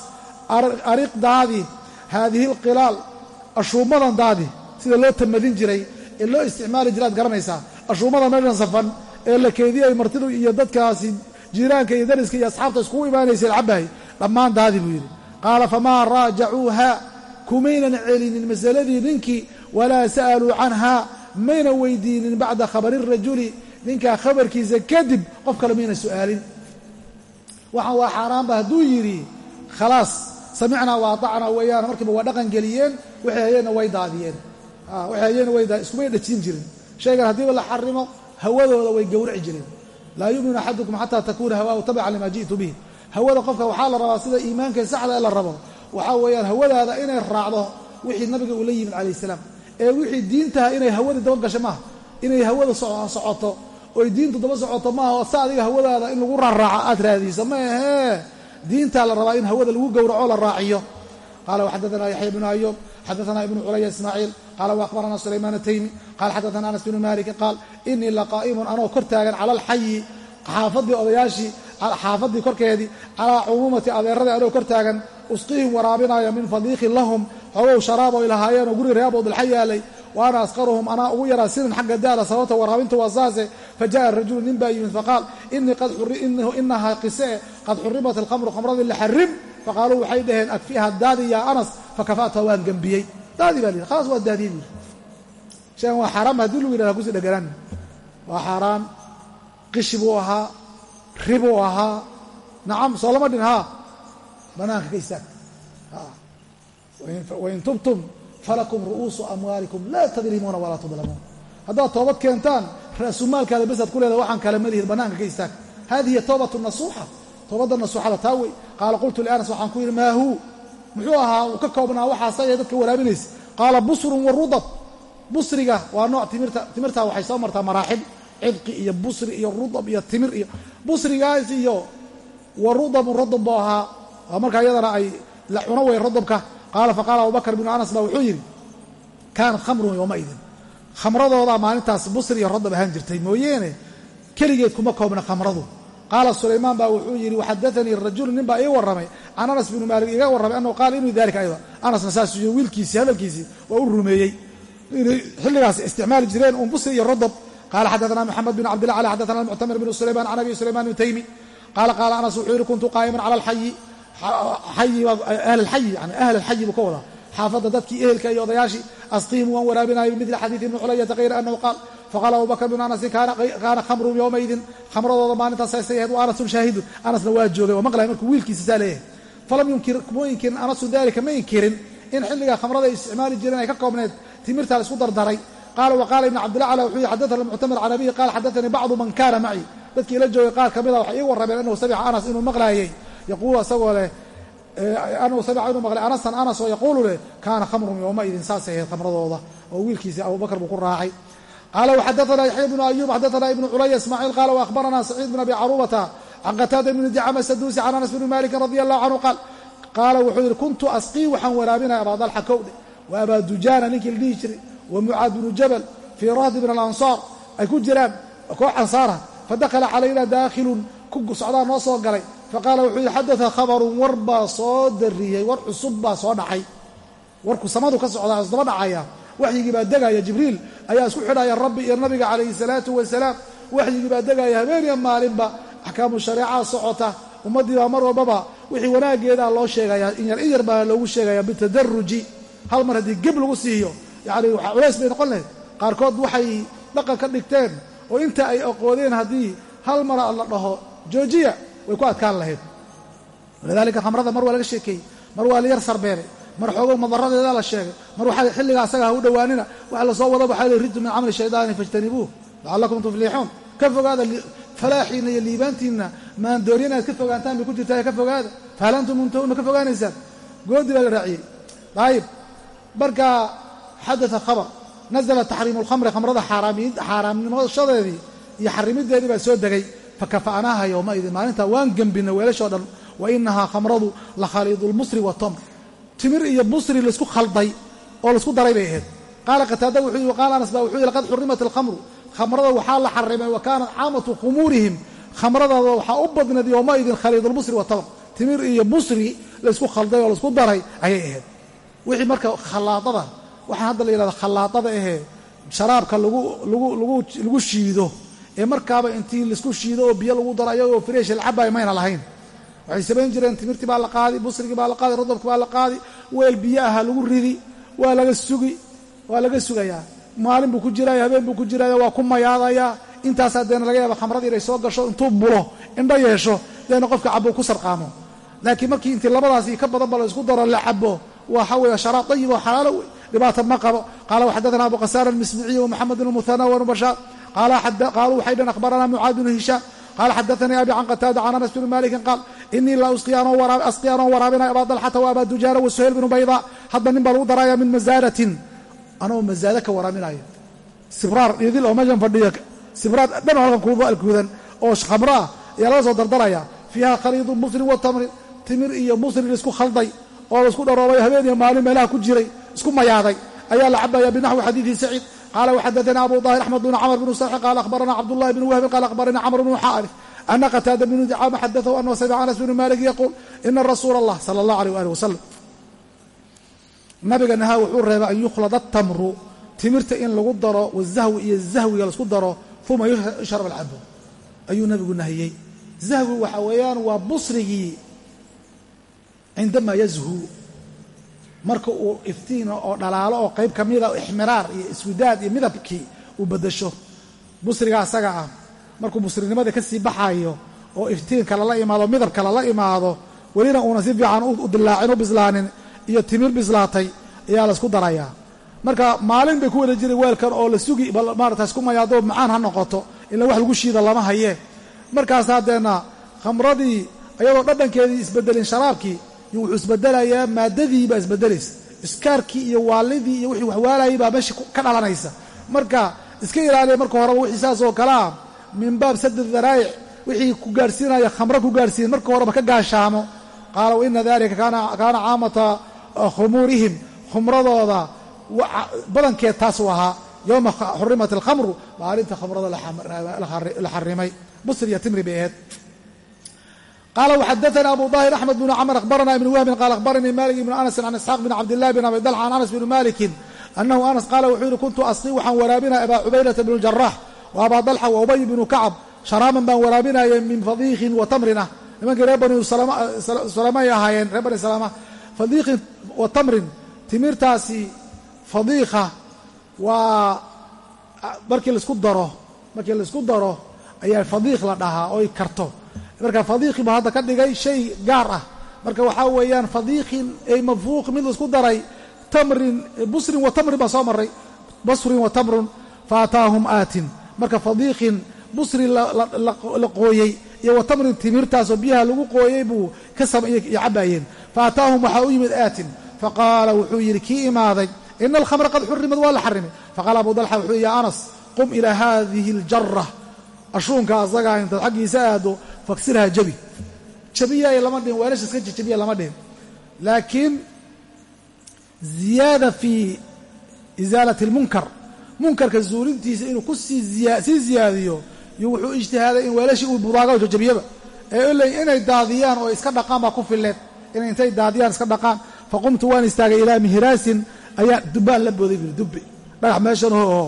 ariq daadi haadihi alqilaal ashuumadan daadi sida loo tamadin jiray ee loo isticmaali jiraad garanaysaa. Ashuumada meeshan safan ee la keediyay martidu iyo dadkaasi jiiraanka iyo dariska iyo asxaabta iskugu imaanayseen cabbahay dhammaan daadi buu yidhi. Qaala famaa raajacuuha kumaynan celinin masaladii ninkii walaa sa'aluu canha mayna weydiinin bacda khabari rajuli ninkaa khabarkiisa kadib qof kale mayna su'aalin. Waxaan waa xaaraanba hadduu yidhi khalaas samicnaa wa atacnaa weeyaan markiiba waa dhaqan geliyeen waxay hayeenna way daadiyeen. Waxay hayeenna way daadiyeen iskumay dhajin jirin. Shaygan haddiiba la xarimo hawadooda way gowraci jireen. Laa yu'minu axadukum xataa takuuna hawaahu tabican limaa ji'tu bih hawada qofka waxaa la rabaa sida iimaanka saxda ee la rabo. Waxaa weeyaan hawadaada inay raacdo wixii nabiga uu yimid calayh salaam ee wixii diintaha inay hawadii daba gasho maaha. Inay hawada socoto. Oy diintu daba socoto maaha oo sa adiga hawadaada in lagu raaraaco aad raadiso ma diintaa la rabaa in hawada lagu gowraco la raaciyo. Qala waxadaana yaxya bnu ayub xadaana ibnu culaya ismaaciil qaala waahbarana sulaymaan ataymi qala xadaana anas bnu maliki qaal inii laqaa'imun anoo kor taagan cala alxayi xaafadii odayaashii xaafadii korkeedii calaa cumuumati adeeradii anoo kor taagan usqihim waraabinaya min fadiiqin lahum xogow sharaab oy lahaayeenoo guri reer abudalxa yaalay. Wa ana asqaruhum anaa ugu yaraa sinan xagga daala sababta waraabinta waa saase. Fajaءa rajulu nin baa yimid faqaal inahaa qisee qad xurimat alkhamru khamradii laxarim faqaaluu waxay dhaheen akfiha daadi yaa anas fakafa'ta waan gembiyey daadi baa la khalaas waa daadiyey buuri sheegan waa xaaraam haddii lagu yidhahda kusi dheganaan waa xaaraan qishi buu ahaa ribuu ahaa. Nacam soo lama dhin haa. Banaanka ka istaag wain tubtum falakum ru'uusu amwaalikum laa tadlimuuna walaa tudlamuun. Haddaad toobad keentaan ra'sumaalkaada besaad ku leedahay waxaan kale malihid bannaanka ka istaag. Hadihi toobatu nasuuxa. Toobadda nasuuxada taa wey. Qaala qultu lianas waxaan ku yidhi maa huu? Muxuu ahaa uu ka koobnaa waxaas ayay dadka waraabinaysa. Qaala busrun wa rudab busriga waa nooc timirta timirtaa waxay soo martaa maraaxib. Cidqi iyo busri iyo rudab iyo timir iyo busrigaas iyo wa rudabun rudab buu ahaa. Markaa iyadana ay la cuno wey rudabka qaala faqaala abubakr bnu anas baa wuxuu yidhi kaanat khamrun yowmaidin khamradoodaa maalintaas busri iyo rodab ahaan jirtay mooyeene keligeed kuma koobna khamradu qaala sulaymaan baa wuxuu yidhi waxadaanii rajulu nin baa ii warramay can anas binu maalik iga warramay annahu qaala inuu dalika ayda anasna saasuu yii wiilkiisii hadalkiisii waa u rumeeyey inay xilligaas isticmaali jireen uun busri iyo rodab qaala xadaana moxamed bin cabdillah cali xadaana muctamir bnu sulaymaan can abi sulaymaan bn taymi qaala qaala anas wuxuu yidhi kuntu qaa'iman cala ahl alxayi buu dadkii la joogay qaar ka mida waxay ii warrameen anahu samica anas inuu maqlaayey yaquulu asagoo leh anahu samica inuu maqlay anasan anas oo yaquulu leh kaana khamrum yowmaidin saasay ahayd khamradooda oo wiilkiisii abubakr buu ku raacay qaala wxadaana yaxya bnu ayub xadaana ibnu culaya ismaaciil qaala waahbarana saciid bn abi carubata can qataada bni dicama saduusi can anas bni malikin radi allahu canhu qaal qaala wuxuu yidhi kuntu asqii waxaan waraabinaya abaa dalxa kowdhe wa abaa dujaana ninkii la dhihi jiray wa mucaad bnu jabal fii rahdi min alansaar ay ku jiraan koox ansaara fadakhala calayna daakhilun ku socdaa noo soo galay faqaala wuxuu yidhi xadaa khabarun war baa soo dariyey war cusub baa soo dhacay. Warku samadu ka socdaa isdaba dhacaya. Waxyigii baa degaya jibriil ayaa isku xidhaya rabbi iyo nabiga calayhi salaatu wasalaam waxyigii baa degaya habeeniya maalinba. Axkaamu shareecaa socota ummaddii baa mar walbaba wixii wanaaggeedaa loo sheegayaa in yar in yar baa loogu sheegaya bitadaruji hal mar haddii geb lagu siiyo yacni waxaa culays bay noqon lahayd. Qaarkood waxay dhaqan ka dhigteen oo inta ay aqoodeen haddii hal mara la dhaho joojiya way ku adkaan lahayd. Walidaalika khamrada mar waa laga sheekeeyey mar waa la yar sarbeebay mar xoogow madaradeeda la sheegay mar waxaa xilligaa asaga ha u dhowaanina waxa la soo wada waxaa li riddu min camali shaydaani fajtanibuuh. Lacallakum tuflixuun ka fogaada falaaxiinna iyo liibaantiinna maandooriya inaad ka fogaantaan bay ku jirtaa ka fogaada. Fahal antum muntahun ma ka fogaanaysaan. Goodi baa la raaciyey. Ayib marka xadaa khabar. Nazla taxriimu lkhamri khamrada xaaraamnimashadeedii iyo xarimideedii baa soo degay fakafa'naaha yowmaidin maalintaa waan gembinay weelashoo dhan wa inahaa khamradu la khaliidu lmusri watomr timir iyo busri laysku khalday oo laysku daray bay ahayd qaala qataada wuxuu yihi qaala anas ba wuxuu yihi laqad xurimat alkhamru khamrada waxaa la xarimay wa kaanat caamatu khumuurihim khamradooda waxaa u badnayd yowmaidin khaliidulmusri watamr timir iyo busri laysku khalday oo laysku daray ayay ahayd wixii marka khalaadada waxaa hadda la yidhahda lagu shiido ee markaaba intii la isku shiido oo biyo lagu daro ayagoo fresh lacabay mayna lahayn. Waxay samayn jireen timirtii baa la qaadi busrigii baa la qaadi rodobki baa la qaadi weel biyo aha lagu ridi waa laga sugi waa laga sugayaa maalin buu ku jiraya habeen buu ku jiraya waa ku mayaadayaa intaasaa deena laga yaaba khamradii inay soo gasho intuu bulo indho yeesho deena qofka cabo ku sarqaamo. Laakiin markii intii labadaasi ka badan ba isku daro la cabo waxa weeye sharaab dayib oo xalaalo dhibaata ma qabo. Qaala waxadaana abu qasaar almismiciy wamuxamed bn muhana wbnu bashaar qaaluu waxay dheen akhbarana mucaad bnu hishaam qaala xadaanii abi can qataada can anas bni malikin qaal inii la asqi anoo waraabinaya abaa dalxata wa abaa dujaara wa suhayl bnu bayda hadda nin baa lagu daraaya min masaadatin anoo masaada ka waraaminayo sibraar idil oo meeshan fadhiyo sibraar dhan oo halkan kuudan oo khamro ah ayaa laga soo dardaraya fiiha khaliidu musrin wa tamrin timir iyo musri la isku khalday oo la isku dharoobay habeen iyo maalin meelaha ku jiray isku mayaaday ayaa la qaala waxadaana abu daahir axmed bn camr bn sarxi qaala akhbarana cabdullahi bn wahbin qaala akhbaranii camr bnu xaarif ana qataada bnu dicaama xadatahu anahu samica anas bnu malik yaquul ina rasuula allah sala allah aleyh ali wasalam nabiga nahaa wuxuu reebay an yukhlada tamru timirta in lagu daro wazahwi iyo zahwiga la isku daro uma yushrab alcabo ayuu nabigu nahiyey zahwi waxa weeyaan waa busrigii cindamaa yazhu marka uu iftiino oo dhalaalo oo qayb ka mida ixmiraar iyo iswidaad iyo midabkii uu bedasho busriga asaga ah. Markuu busrinimada ka sii baxayo oo iftiinka lala imaado midabka lala imaado welina uuna si fiican u dilaacin u bislaanin iyo timir bislaatay ayaa laysku darayaa marka maalin bay ku wada jiray weelkan oo la sugi maarata isku mayaado macaan ha noqoto ila wax lagu shiida lama haye. Markaas haddeenna khamradii iyadoo dhadhankeedii isbedelin sharaabkii wuxuu isbedelayaa maadadii baa isbedelaysa. Iskaarkii iyo waalidii iyo wixii waxwaalayay baa meesha ka dhalanaysa. Marka iska ilaaliya marka horeba wixii saas oo kale ah min baab sad daraa'ic wixii ku gaarhsiinaya khamro ku gaarhsiin marka horeba ka gaashaamo. Qaala waina dalika kaana caamata khumuurihim khumradooda badankeed taasuu ahaa. Yowma xurimat alkhamru maalinta khamrada la xarimay busr iyo timri bay ahayd qala wxadaثna abu ظahir axmed bn cmr akhbarana ibn wahbin qala akhbaranii malik ibn anasi can isxaaq bn cabdillahi bn abi dalxa can anas bn malikin anahu anas qaala wuxuu yihi kuntu asqii waxaan waraabinaya abaa cubaydata bn jarax wa abaa dalxa wa ubay bnu kacb sharaaban baan waraabinaya min fadiikin wa tamrin ah nimankii reer bani salamay ahaayeen reer bani salama fadiikin wa tamrin timirtaasi fadiika waa markii la isku daro markii la isku daro ayaa fadiik la dhahaa oy karto marka fadiiqi buu hadda ka dhigay shay gaar ah. Marka waxaa weeyaan fadiiqin ay mafruuq mid la isku daray tamrin busrin wa tamrin baa soo maray. Basrin wa tamrun faataahum aatin. Marka fadiiqin busrin la qooyey iyo wa tamrin timirtaasoo biyaha lagu qooyey buu ka iyo cabaayeen faataahum waxaa u yimid aatin. Faqaala wuxuu yidhi kii imaaday? Ina alkhamra qad xurimad waa la xarimay faqaala abu dalxa wuxuu yidhi ya anas qum ilaa hadihi aljara ashuunka asagaa intaad xaggiisa aado faksirhaa jabi. Jabiyaay lama dhihin weelasha iska jajabiya lama dhihin laakiin ziyaada fii isaalati اlmunkar munkarka zuulintiisa inuu ku sii ziyaadiyo yo wuxuu ijtihaaday in weelashii uu budaaga o jajabiyaba ee oley inay daadiyaan oo iska dhaqaan baa ku fileed inay intay daadiyaan iska dhaqaan. Faqumtu waan istaagay ilaa mihraasin ayaa dubbaan la booday buri dubbi. Dhagax meeshan oo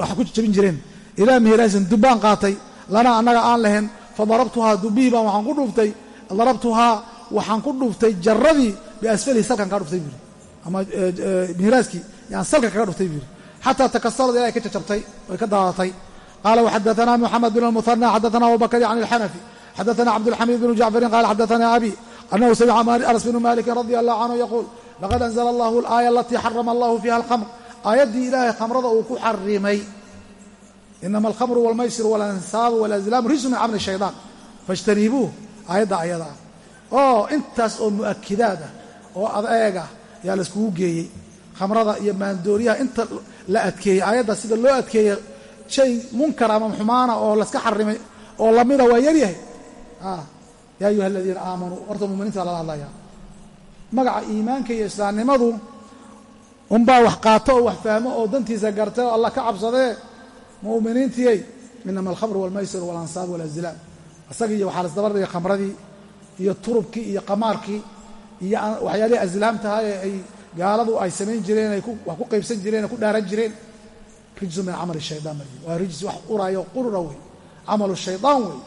waxa ku jajabin jireen ilaa meheraasin dub baan qaatay. Lanaa annaga aan lahayn fadarabtuhaa dubihii baan waxaan ku dhuuftay. Darabtuhaa waxaan ku dhuuftay jaradii biasfalihi salkan kaa dhuftay buuri ama e, e, meheraaskii yaan salka kaga dhuftay buuri xataa takasarad ilaa ay ka jajabtay oy ka daadatay. Qaala waxadaanaa moxamed bin almuhana xadaana abubakr can ilxanafi xadaana cabdulxamiid binu jacfarin qala xadaana abi annahu samica anas binu malikin radia allahu canhu yaquul laqad anzla allahu alaaya alatii xarama allahu fiiha alkhamr aayaddii ilaahay khamrada uu ku xarimay inama alkhamru walmaysir walansaabu walazlaamu rijsun min camali shaydaan fajtaniibuuh aayadda ayada ah oo intaas oo mu'akidaad ah oo adeeg ah yaa laiskugu geeyey khamrada iyo maandooriyaha inta la adkeeyey aayadda sida loo adkeeya shay munkar ama xumaana oo laska xarimay oo lamida waa yaryahay yaa ayuha aladiina aamanuu horta muminiinta lala hadlaya magaca iimaanka iyo islaamnimadu unbaa wax qaato oo wax fahmo oo dantiisa garta oo allah ka cabsadee mu'miniintiyey inama alkhamru walmaysir walansaab walazlaam isagii iyo waxaa lasdaba dhigay khamradii iyo turubkii iyo qamaarkii iyo waxyaalihii aslaamtaha ee ay gaaladu ay samayn jireen ay wax ku qaybsan jireen ku dhaaran jireen. Rijsu min camali shayaan marki waa rijs wax uraayo qurura wey. Camalu shayaan wey.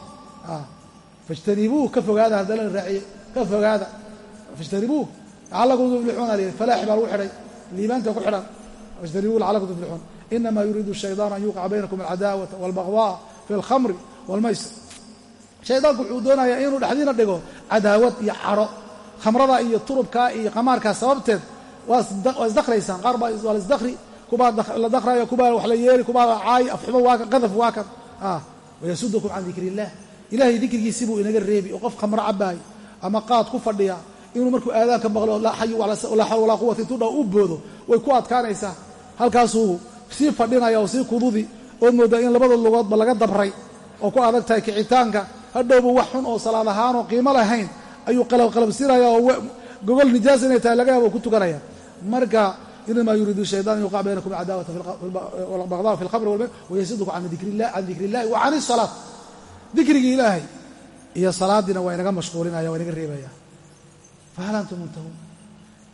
Fajtanibuuh ka fogaada haddana la ka fogaada. Fajtanibuuh lacalakum tuflixuuna falaaxi baa lagu xidhay. Liibaanta ku xidhan. Fajtanibuuh lacalakum tuflixuun inama yuriidu shayطaan an yuqica baynakum alcadaawata walbaqdaa fi alkhamri walmaysir shaydaanku wuxuu doonayaa inuu dhexdiina dhigo cadaawad iyo caro khamrada iyo turubka iyo qamaarkaa sababteed waa isdakraysaan qaar baa waa laisdakri kubaa la dakraayo kubaa wax la yeeli kubaa caay afxumo waa kan qadaf waa kan wayasudukum can dikri illah ilahay dikrigiisi buu inaga reebi oo qof khamro cabaayo ama qaad ku fadhiya inuu markuu aadaanka maqlo laa xayu laa xawla u boodo way ku adkaanaysaa halkaasuu sii fadhinaya oo sii kududi oo mooda in labada lugoodba laga dabray oo ku adag tahay kicitaanka. Hadhowba wax xun oo salaad ahaanoo qiimo lahayn ayuu qalabqalabsiinaya oo gogol nijaas inay tahay laga yaaba oo ku tukanaya. Marka inamaa yuriidu shaytaan an yuqac baynakum cadaawata baqdaa fi lqabri wayasiduku can dikri illahi wa can isalaat dikrigii ilaahay iyo salaadiina waa inaga mashquulinaya waa inaga reebaya. Fahal antum muntahuun?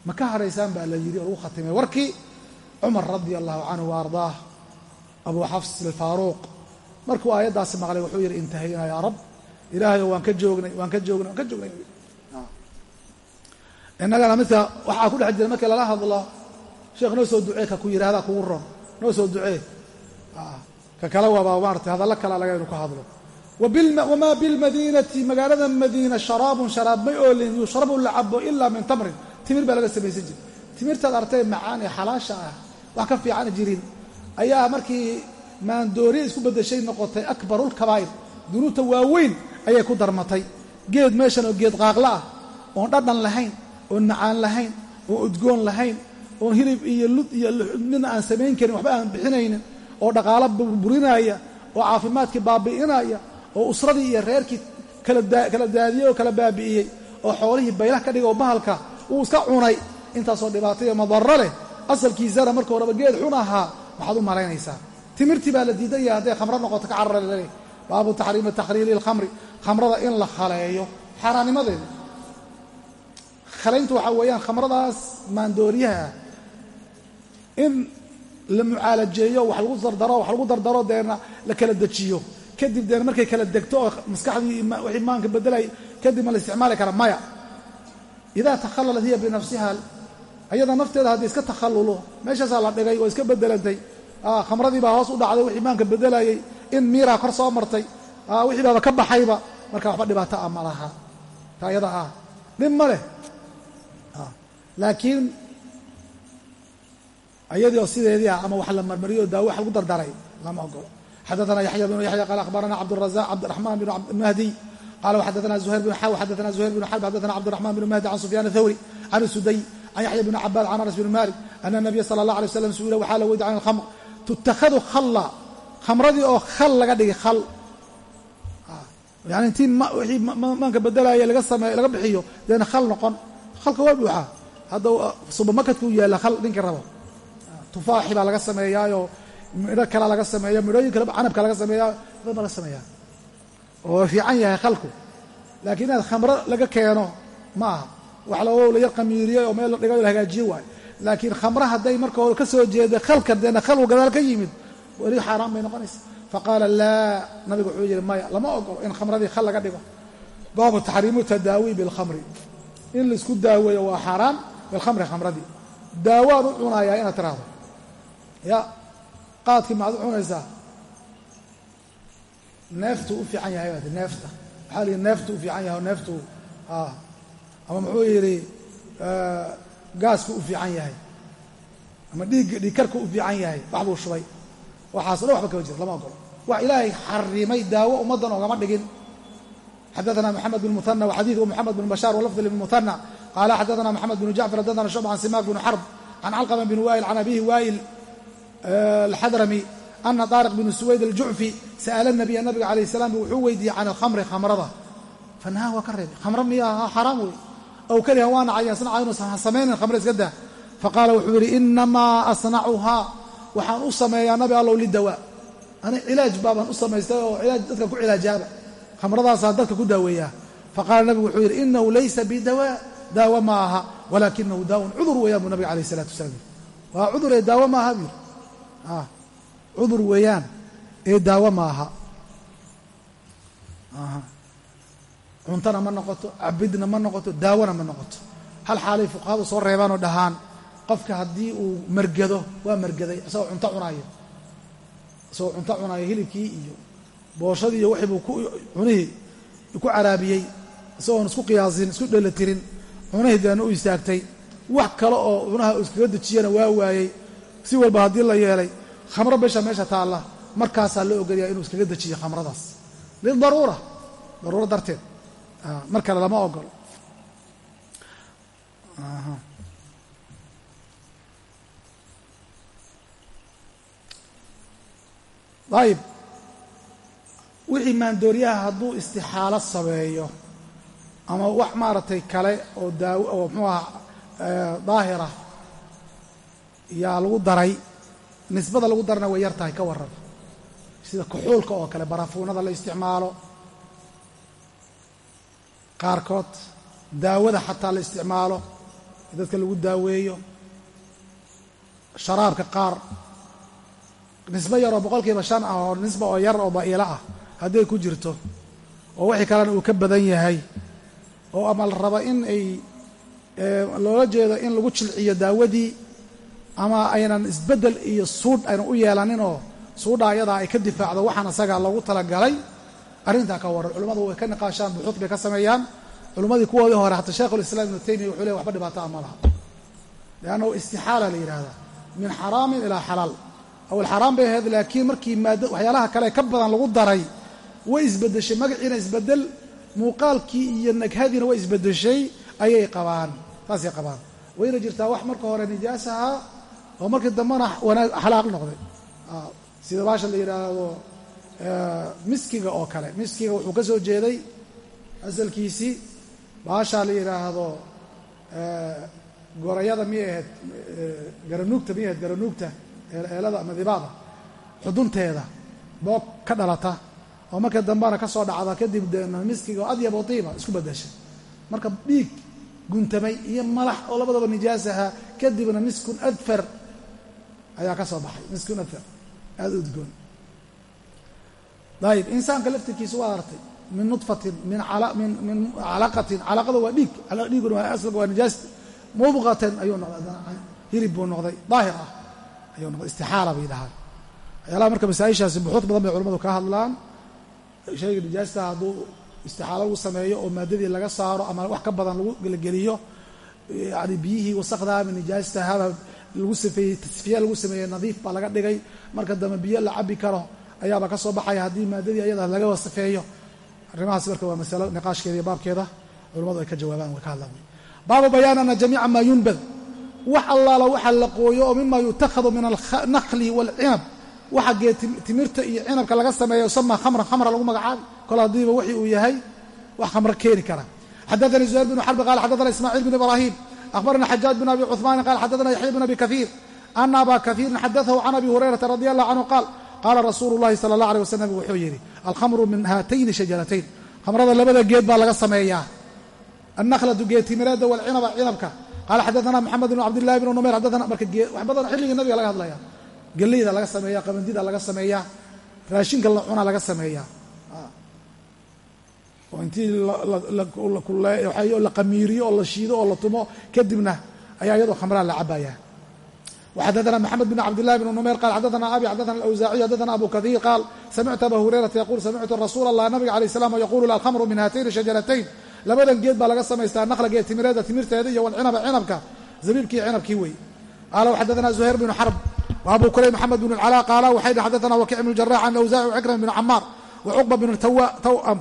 Ma ka hadhaysaan baa la yidhi oo lagu khatimay warkii? Cumar radia allahu canhu wa abu xafs alfaaruuq markuu aayaddaasi maqlay wuxuu yidhi intahaynaa yaa rab ilaahayo waan ka joognay waan ka joognay waan ka joognay. Innagana midka waxaa ku dhex jira markii lala hadlo sheekh noo soo ducee ka ku yidhaahdaa kugu ron noo soo ducee. Ka kale waaba maaratay hadallo kale laga inu ka hadlo. Wamaa bilmadiinati magaalada madiina sharaabun sharaab may oolin yushrabu la cabo ilaa min tamrin. Timir baa laga samaysan jira timirtaad artay macaan ee xalaasha ah wax ka fiican jirin. Ayaa markii maandooriya isku beddeshay noqotay akbarulkabaa'ir dunuubta waaweyn ayay ku darmatay. Geed meeshan oo geed qaaqla ah oon dhadhan lahayn oon macaan lahayn oon udgoon lahayn oon hilib iyo lud iyo midna aan samayn karin waxba aan bixinaynin oo dhaqaalo burburinaya oo caafimaadkii baabi'inaya oo usradii iyo reerkii kala daadiyey oo kala baabi'iyey oo xoolihii baylah ka dhigay oo bahalka uu iska cunay. Intaasoo dhibaato iyo madaro leh asalkiisana marka horeba geed xun ahaa maxaad u malaynaysaa. Timirtii baa la diidan yahay hadday khamro noqoto ka carara baabu taxriimi takhriili lkhamri khamrada in la khaleeyo. Xaaraannimadeeda khalayntu waxaa weeyaan khamradaas maandooriyaha. In la mucaalajeeyo wax lagu dardaro wax lagu dardaro deena la kala dejiyo. Kadib deena markay kala degto oo maskaxdii wixii maanka bedelay kadib ma la isticmaali kara maya. Idaa takhallalat hiya binafsiha ayada nafteeda haddii iska takhallulo meeshaasaa la dhigay oo iska bedelantay khamradii baa hoos u dhacday wixii maanka bedelayay in miiraa kor soo martay wixii baaba ka baxayba marka waxba dhibaato ah ma laha ta ayada ah dhib ma leh laakiin ayadii oo sideedii ah ama wax la marmariyo daawo wax lagu dardaray lama ogolo xadaثna yaxya bnu yaxya qaala akhbarana cabdالrazaq cabdiraxman bn mahdi qala xadaثna zuhayr bn xaw xadaثna zuhayr bn xalb xadaثna cabdiraxman bn mahdi can sufyaan athawri can suday can yaxya bn cabaad can anas bn malik ana nabiya sala allah alay waslam su'ila waxaa la weydi can alkhamr tutakhadu khalla khamradii oo khal laga dhigi khal yani intii wixii maanka bedelaya laga sameeyo laga bixiyo deena khal noqon khalka waa buuxaa hadda subamakadka u yaalla khal ninkii rabo tufaaxi baa laga sameeyaayoo midho kalaa laga sameeya midhooyin kale canabka laga sameeyaa baa laga sameeyaa oo fiican yahay khalku laakiin inaad khamro laga keeno ma aha wax lago la yar qamiiriyey oo meel la dhigay la hagaajiye waayo laakiin khamre hadday marka hore ka soo jeeda khalka deena khalku gadaal ka yimid weli xaaraan bay noqonaysa. Faqaala laa. Nabigu wuxuu yihi maya lama ogolo in khamradii khal laga dhigo. Baabu taxriimu tadaawi bilkhamri. In la isku daaweeyo waa xaaraan bilkhamri khamradii. Daawaan u cunayaa inaad tiraahdo. Ya qaadkii maxaad u cunaysaa? Neeftuu u fiican yahay neefta. Waxaa lihi neeftuu u fiican yahay neeftuu ama muxuu yidhi gaasku u fiican yahay. Ama dhiigga dhiigkarku u fiican yahay. Waxbuu shubay waxaasoo dhan waxba kama jira lama ogolo wax ilaahay xarimay daawo ummaddan oogama dhigin. Xadaana maxamed bn muana waxadiiu moxamed bn bashaar walafdi lmuana qaala xadaana maxamed bn jacfar xadaana shucba can simaak bn xarb can calqama bn wail can abihi wail alxadrami ana taariq bn suwayd aljucfi sa'ala nabiya nabiga calayh salaam wuxuu weydiiyey can alkhamri khamrada. Fanaha waa ka reebay. Khamro miyaha ah, xaraam wey aw kariha waa nacay asnaca inuusan ha khamre iska dah faqaala wuxuu yidhi inamaa asnacuhaa waxaan u sameeyaa nabi allow lidawaa ani cilaaj baabaan u samaystay oo ilaaj dadka ku cilaajaaba khamradaasaan dadka ku daaweeyaa. Faqaala nabigu wuxuu yidhi inahu laysa bidawaa daawo ma aha walaakinahu daawun cudur weeyaan buu nabiga alayh isalatu wasalaam yiri waa cudur ee daawo ma aha buu yidhi. Cudur weeyaan ee daawo ma aha cuntana ma noqoto cabidna ma noqoto daawona ma noqoto. Hal xaalay fuqahadu soo reebaanoo dhahaan qofka haddii uu margado waa margaday isagoo cunto cunaayo. Isagoo cunto cunaayo hilibkii iyo booshadii iyo wixii buu ku cunihii ku caraabiyey isagoon isku qiyaasin isku dhelatirin cunihii deena u istaagtay. Wax kale oo cunaha iskaga dejiyana waa waayey. Si walba haddii la yeelay khamro besha meesha taalla markaasaa loo ogolyaa inuu iskaga dejiyo khamradaas. Lidaruura daruuro darteed mar kale lama ogolo ayib. Wixii maandooriyaha hadduu istixaalo sameeyo ama wax maaragtay kale oo daawo oo muxuu aha daahira yaa lagu daray nisbada lagu darana way yar tahay ka warran sida kuxuulka oo kale barafuunada la isticmaalo qaarkood daawada xataa la isticmaalo dadka lagu daaweeyo sharaabka qaar. Nisbo yar oo boqolkiiba shan ah oo nisba oo yar oo da'iilo ah hadday ku jirto oo wixii kalena uu ka badan yahay oo ama la rabo in ay loola jeedo in lagu jilciyo daawadii ama aynan isbeddel iyo suudh aynan u yeelaninoo suudha ayadaa ay ka difaacdo waxaan isaga loogu talagalay arrintaa ka waran. Culimmadu way ka niqaashaan buxuud bay ka sameeyaan. Culimmadii kuwoodii hore hataa sheikhulislaam ibnu taymiya wuxuu ley waxba dhibaato a ma laha. Liannahu istixaala la yidhahdaa min xaraamin ilaa xalaal. Awal xaaraan bay ahayd laakiin markii maad waxyaalaha kale ka badan lagu daray way isbeddeshay. Magaciina isbeddel muuqaalkii iyo naghadiina way isbeddeshay ayay qabaan. Taasay qabaan. Wayna jirtaa wax marka hore nijaas ahaa oo markii dambena xalaal noqday. Sida baasha la yidhaahdo miskiga oo kale. Miskiga wuxuu ka soo jeeday asalkiisii. Baashaa la yidhaahdo gorayada miyay ahayd garanuugta miyay ahayd garanuugta eelada ama dibaada xudunteeda boog ka dhalata oo marka dambana ka soo dhacda kadib miskiga oo adyab oo tiiba isku bedesha marka dhiig guntamay iyo malax oo labadaba nijaas ahaa kadibna miskun adfar ayaa ka soo baxay. Miskun adfar aada udgoon ayib insaanka laftirkiisa waa artay min nudfatin min calaqatin calaqada waa dhiig dhiiguna asalka waa nijaasta mubqatan ayuu noqday hilib buu noqday daahir ah ayuu noqday istixaala bay dhahaan waxyaalaha marka masaa-ishaasi buxuud badan bay culamadu ka hadlaan shayga nijaasta hadduu istixaalo lagu sameeyo oo maadadii laga saaro ama wax ka badan lagu gelageliyo yani biyihii wasakdaa ama nijaastahaba lagu safeeyey tasfiya lagu sameeyey nadiif baa laga dhigay marka biyo la cabi karo ayaaba ka soo baxaya haddii maadadii ayada laga wasafeeyo arrimahaas marka waa masalo niqaashkeeda iyo baabkeeda culamadu ay ka jawaabaan way ka hadlaan baabu bayaan ana jamiica maa yunbad wax allaala waxa la qooyo oo mima yutakhadu min alnakli waalcinab waxa gee timirta iyo cinabka laga sameeyo sama khamran khamra lagu magacaabi kol haddiiba wixii uu yahay wax khamro keeni kara xadaثani zuhayr bn xarbi qala xadaثna ismaaciil bn ibrahim akhbarana xajaaj bn abi cuثmaani qala xadaثna yaxya bn abi kaثiir ana aba kaثiirin xadaثahu can abi hurayrata radi allah canhu qaal qaala rasuulu llahi sala allah alay wasalam wuxuu yidhi alkhamru min haatayni shajaratayn khamrada labada geed baa laga sameeyaa annakhlatu geed timireeda walcinaba cinabka qaala xadaana maxamed bnu cabdillahi bnu numayr xadaana marka wax badan xilligii nabiga laga hadlaya geleyda laga sameeya qabandida laga sameeya raashinka la cuna laga sameeyaa oo intii la qamiiriyo oo la shiido oo la tumo kadibna ayaa iyadoo khamraa la cabayaa وxadثna mحamed بن cabdاللahi بن نmayr qal xadثna abi xadثna الأwزاعي xadثna abu kaثيir qaal samictu aba hurayrata yquل samictu rasuul الlah nabiga عalيه السلام yqulu alkhamru min haatayni shajaratayn labadan geed baa laga samaystaa naqla geed timireeda timirteeda iyo walcinaba cinabka zabiibkii cinabkii wey qaala وxadثna زuhayr بن xرb وabu kuray mxamed بن الclا qaala waxay xadثna wakic بن الجراح can أwزاعي وckrm بن camaar وcqبة بن twأm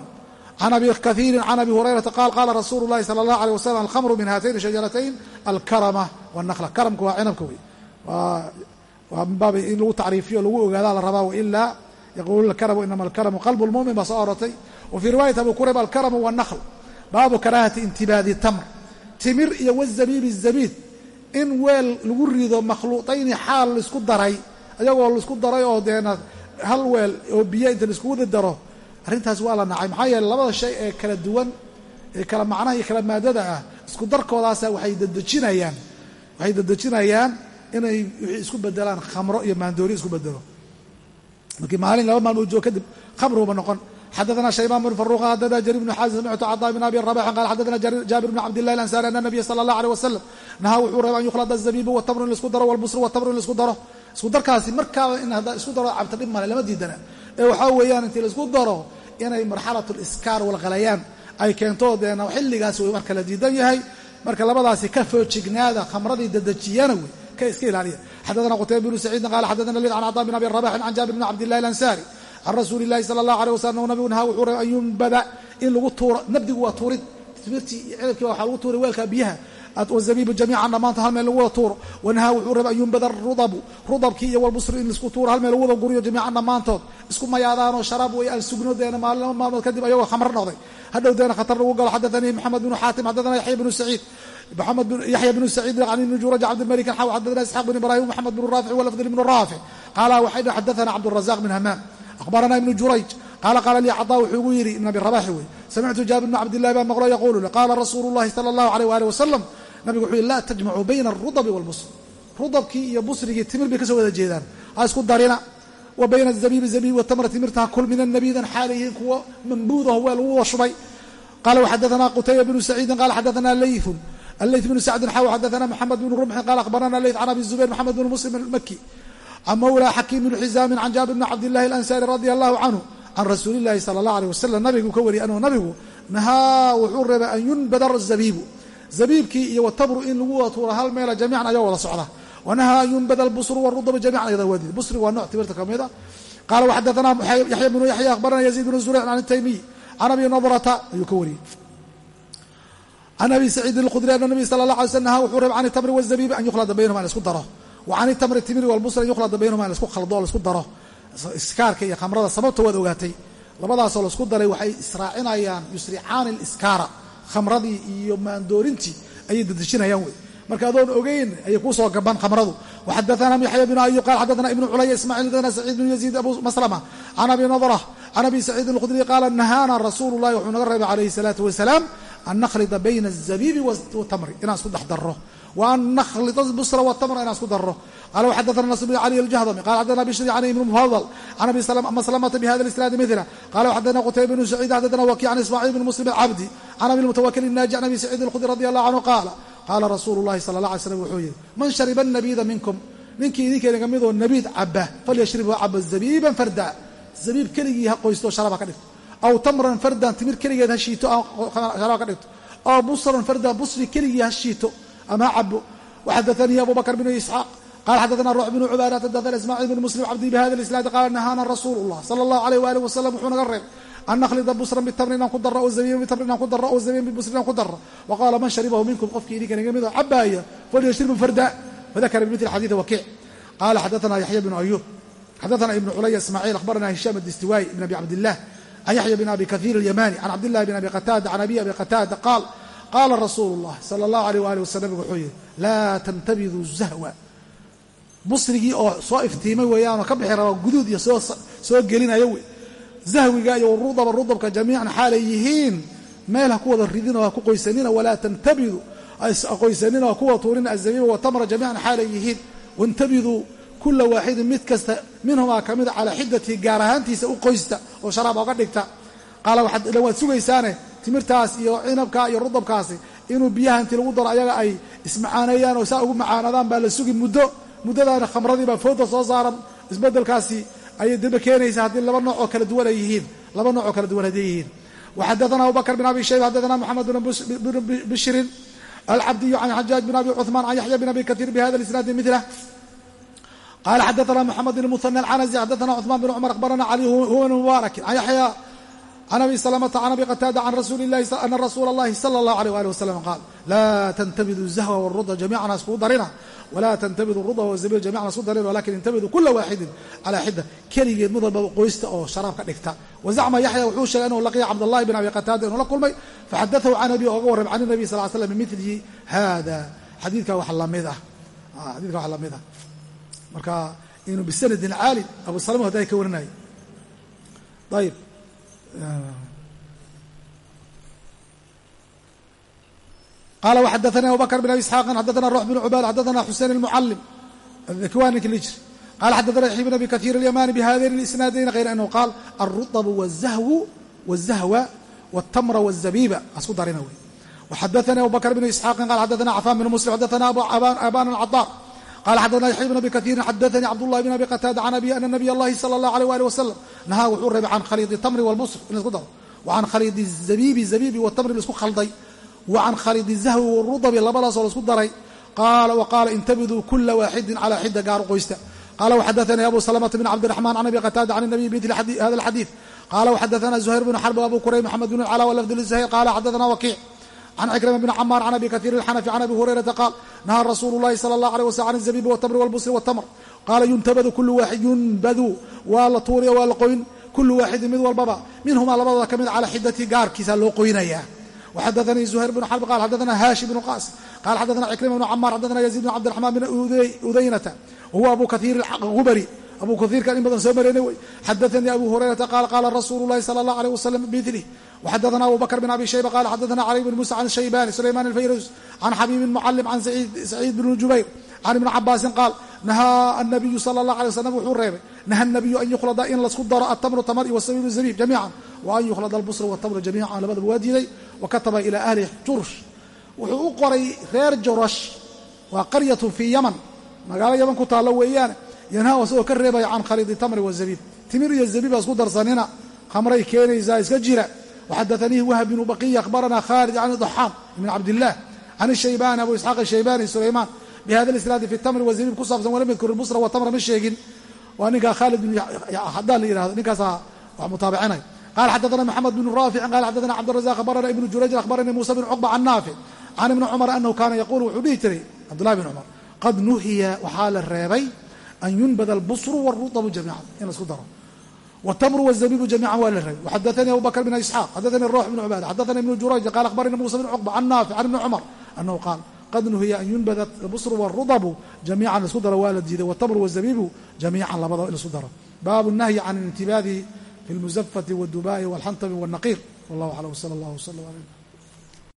can abi kaثiiri can abi hurayrata qaal qaala rasuulu الlahi salى الlah عalيه waslم alkhamru min haatayni shajaratayn alkarma والnaqla karamka waa cinabka wey waa min in lagu tacriifiyo lagu ogaadaa la rabaa wailaa yaquuluuna alkaramu inama alkaramu qalbu lmumin baa soo orotay wa fii riwaayati abu kurayb alkaramu waannakhl baabu karaahati intibaadi tamr. Timir iyo wazabiibi zabiid. In weel lagu rido makhluuqayni xaal la isku daray ayagoo la isku daray oo deena hal weel oo biyo inta la isku wada daro arrintaas waa la nacay. Maxaa yeele labada shay ee kala duwan ee kala macnaha iyo kala maadada ah isku darkoodaasa waxay dadejinayaan waxay dadejinayaan inay wixii isku bedelaan khamro iyo maandooriyo isku bedelo markii maalin laba maalmood joog kadib khamruuba noqon. Xadana shayban bn faruqa xadana jarir bn xaazim samictu caطaa bn abi rabaxin qala xadana jaabir bn cabdillahi alansari ana nabiya sala allah alيh wasalam nahaa wuxuu rabay an yukhlada zabiibu watamru in la isku daro walbusru watamru in la isku daro. Isku darkaasi markaaba in haddaa isku daro cabta dhib male lama diidana. Ee waxaa weeyaan intii la isku daro inay marxalat liskaar walghalayaan ay keento deena xilligaas wey marka la ka iska ilaaliya. Xadana qutayba bnu saciidna qaala xadana lid an caطaa bn abi rabaxin can jabir bn cabdillahi alansari can rasuuli ilahi sala allahu alيh wasalam nabigu nahaa wuxuu raba an yumbada in lagu tuuro nabdigu waa tuurid timirtii iyo celabkii waxaa lagu tuuray weelka biyaha wazabiibu jamiican dhammaanto hal meel lagu wada tuuro wanahaa wuxuu raba an yumbada rudabu rudabkii iyo walbusru in la isku tuuro hal meel lagu wada guriyo jamiican dhammaantood isku mayaadaanoo sharaab way aan sugno deena maalin lama maalmood kadib ayagoo khamr noqday. Hadhow deena khatar lagu galo xadaanii maxamed bnu xaatim xaddaana yaxya bnu saciid mamed yaxya bnu saciid ani bn juraj cabdimalik xaw xadana isxaaq bn ibraahim maxamed bn raafic walafdl bn raafic qaala waxay dh xadaana cabdurazaq bn hamaam ahbarana ibnu jurayj qaala qaala lii cadaa wuxuu igu yidhi ibn abi rabaxi wey samictu jaabir bn cabdillahi baa maqlo yaquulu qaala rasuulu llahi sala allahu aleyh waalih wasalam nabigu wuxuu yihi laa tajmacuu bayna arudabi walbusr rudabkii iyo busrigii timir bay ka soo wada jeedaan ha isku darina wa bayna azabiibi zabiib watamra timirta ha kulmina nabiidan xaalayihiin kuwo mambuudaho weel ugu washubay qaala waxadaana qutayba bnu saciidin qaala xadaana leyfun allayt bnu sacdin xaw xadaana maxamed bnu rumxin qaal akhbarana leyt can abi zubayr maxamed bnu muslim almaki can mawlaa xakiim bni xisaamin can jaabir bni cabdillahi alansaari radia allahu canhu can rasuuli illahi sala allah aleyh wasalam nabiguu ka wariyay anuu nabigu nahaa wuxuu reebay an yunbadar zabiibu zabiibkii iyo watamru in lagu watuuro hal meela jamiican ayao wada socda wanahaa an yunbada albusru warudabu jamican ayada waadid busri waa nooc timirta ka mid a qaala waxadaanaa yaxya bnu yaxya akhbarana yaziid bnu zureyc can taymiy can abi nadrata ayuu ka wariyey can abi saciidin اlkhudri ana nabiy sala اllah alay slm nahaa wuxuu reeb can itamri wazabiibi an yukhlada baynahuma in la isku daro wa can itamri timri walbusri an yukhlada baynahuma in la isku khaldo o la isku daro iskaarka iyo khamrada sababta waad ogaatay labadaasoo la isku daray waxay israacinayaan yusricaani liskaara khamradii iyo maandoorintii ayay dadejinayaan wey marka adoon ogeyn ayay kuusoo gaban khamradu waxadaana yaxya bn ayub qal xadana ibnu culaya ismaaciil xadana saciid bn yaziid abu maslama can abi nadra can abi saciidin alkhudriy qaala nahaana rasuulu llahi wuxuu naga reebay calayhi salaatu wasalaam an nakhlida bayna azabiibi watamri inaan isku dhex darro wa an nakhlida busra watamra inaan isku darro qala wxadana nas bn cali aljahdami qala xadana bishri can ibn mufadl can abi maslamata bihada isnaadi mila qala xadana qutayba bnu saciid xadana waki can ismaaciil bn muslim alcabdi can abi mutawakil naaji can abi saciid alkhudri radi allahu canhu qaala qaala rasuulu llahi sala allah alay slam wuxuu yihi man shariba nabiida minkum ninkii idinkeena midoo nabiid caba falyashribhu caba zabiiban farda zabiib keligii ha qoysto sharab ha ka dhigto aw tamran fardan timir keligeed ha shiito sharab ha ka dhigto aw busran fardan busri keligii ha ama ha cabo waxadaanii abu bakr bnu isxaaq qala xadana ruux bnu cubaadata xadana ismaaciil bn muslim cabdi bihada isnaadi qaala nahaana rasuulu llah sala allahu alayh waalih wasalam wuxuu naga reeb an nakhlida busran bitamri inaan ku daro o zabiiban bitamri inaan ku daro o zabiiban bibusri inaan ku wa qaala man sharibahu minkum qofkii idinka naga midoo cabaaya falyashribu farda fadakara bimithli xadiidi wakiic qala xadaana yaxya bnu ayuub xadaana ibnu culaya ismaaciil akhbarana hishaam adistiwaayi ibn abi cabdilah can yaxya bn abi kahiir alyamani can cabdillahi bn abi qataada can abi abi qataada qaal qaala rasuulu llah sala allahu aleyh waalih wasalam wuxuu yihi laa tantabiduu zahwa busrigii oo soo iftiimay weeyaanoo ka bixi raba guduud iyo soo gelinaya wey zahwiga iyo rudaba rudabka jamiican xaalay yihiin meel ha ku wada ridinoo ha ku qoysanina walaa tantabidu qoysanina ha kuwa tuurina azabiiba watamra jamiican xaalay yihiin wantabiduu kula waaxidin mid kasta minhumaa ka mida calaa xidatii gaar ahaantiisa u qoysta oo sharaab oga dhigta. Qaala waad sugaysaane timirtaas iyo cinabkaa iyo rudabkaasi inuu biyaha intii lagu daro ayaga ay ismacaaneeyaan oo saa ugu macaanadaan baa la sugi muddo muddadaana khamradii baa fooda soo saaran isbedelkaasi ayay dambe keenaysa haddii laba nooc oo kala duwan ay yihiin laba nooc oo kala duwan hadday yihiin. Waxadaana abubakr bin abi shayba xadaana moxamed bn bishrin alcabdiyu can xajaaj bin abi cuثmaan can yaxya bin abi katiir bihada isnaadi milah qala xadaana moxamed bn muhana alcanazi xadaana cuثmaan bin cumar akhbarana cali huwa bn mubaarak can yaxya can abi salamata can abi qataada can rasuuli lahi ana rasuula اllahi sala اllahu alيh ali wasalam qaal laa tantabidu zahwa wاruda jamiican iskugu darina wlaa tantabidu ruda wazabiil jamican isku darin walakin intabidu kula waaxidin calaa xida keligeed mid walbaba qoysta oo sharaab ka dhigta wazacma yaxya wuxuu sheegay inuu laqiya cabdallahi bin abi qataada inuu la kulmay faxadatahu can abi oga warram can nabiy sal l slam bimilihi hada xadiidka wax lamid ah marka inuu bisanadin caali abu salama hada ka warinay ayib qala wxadaثani abu bakr bn abi isxaaqin xadaثna ruux bn cubaad xadaثna xusein اlmucalim dakwani lijri qala xadaثna yaxya bn abi kahiir اlyamani bihadayn اlisnaadayn hayr anahu qaal alruطb wالzahwu wالzahwa wالtamra wالzabiba asku darina wey wxadaثani abu bakr bn isxaaqin qala xadaثna cafan bn muslim xadaثna aban alcaطar qala xadana yaxya bn abi kaiirin xadaanii cabdullahi bn abi qataada can abi ana nabiy allahi sala allah aleyh waalih wasalam nahaa wuxuu reebay can khaliidi tamri walbusr in la isku daro wa can khaliidi zabiibi zabiibi watamri la isku khalday wa can khaliidi zahwi warudabi labadaasoo la isku daray wa qaala intabiduu kula waaxidin calaa xida gaar u qoysta qala wxadaanii abu salamata bn cabdiraxman can abi qataada can nabiy mitli hada alxadiid qala waxadaana zuhayr bn xarb abu kurayb maxamed bn cala walafdi lzuhayr qala xadaana wakiic can cikrima bn camaar can abi kahiir اlxanafi can abi hurayrata qaal nahaa rasuulu اllahi salى اllah alيه waslam can الzabibi wاtamri wاlbusri wاtamr qaala yuntabadu kulu waaxid yunbadu waa la tuuriya waa la qoyn kulu waaxidin mid walbaba minhumaa labadooda ka mid cala xidati gaarkiisa loo qoynaya وxadaثnii زhayr بن xrb qal xadaثna hashim بن qاs qal xadaثna ckrima بن cmاr xadaثna يزيد بن cبدالرحman بن udaynata whuwa abu kaثيir اgubri abu kaثiirkan in badan soo mareyna wey xadaثnii abu hurayrata qaal qala rasuulu الlahi slى الlه عليه وsلم bmثlه وxadaثna abu bkr بن abi shayba qala xadaثna clي بن muسى can shaybani sulayman الfayrus can xabيb mcلم can سacيid بن jubayr can iبn cabaasin qaal nahaa الnabiyu slى الlه عليه وsلم wuxuu reebay naha الnabiyu an yukhlada in lasku daro atamru tamr wsabiil zabiib jamiica وan yukhlada اlbصr wالtamr jamiica labadaba waa diiday wakataba ilaa ahli jurush wuxuu u qoray reer jurash waa qaryatu fii yaman magaalo yaman ku taallo weeyaane yanhaa isagoo ka reebaya can khaliidi tamri wazabiib timir iyo zabiib isku darsanina khamray keenaysaa iska jira waxadaanihi wahb bnu baqiya akhbaranaa khaalid can daxaam ibn cabdillaah can shaybani abu isxaaq shaybani sulaymaan bihada isnaadi fi tamri wazabiib ku saabsan walam yadkur busra watamra ma sheegin waa ninkaa khaalid bn haddaan la yihahdo ninkaasaa wax mutaabicinay qal xadaثna mxamed bn raafic qala xadaثna cabdالrazaq abarana ibnu jurayj akhbaranii musa bn cuqba can naafic can ibni cumar anahu kaana yaquulu wuxuu dhihi jiray cabdullahi bn cumar qad nuhiya waxaa la reebay an yunbada albusru wاruطbu jamiican in la isku daro wtamru wzabibu jamiica waa la ragay waxadaanii abubakr bn isxaaq xadaanii rux bn cubaada xadaana ibnu jurayj qala akhbarina muusa bn cuqba can naafic can ibni cumar anahu qaal qad nuhiya an yunbada busru wrudabu jamiican la isku daro waa la diiday wtamru wazabibu jamiican labadaba in la isku daro baabu nahyi can intibaadi fi lmuzafati wdubaai walxantami wاnaqiir wallah aclam wsala allah wslam alay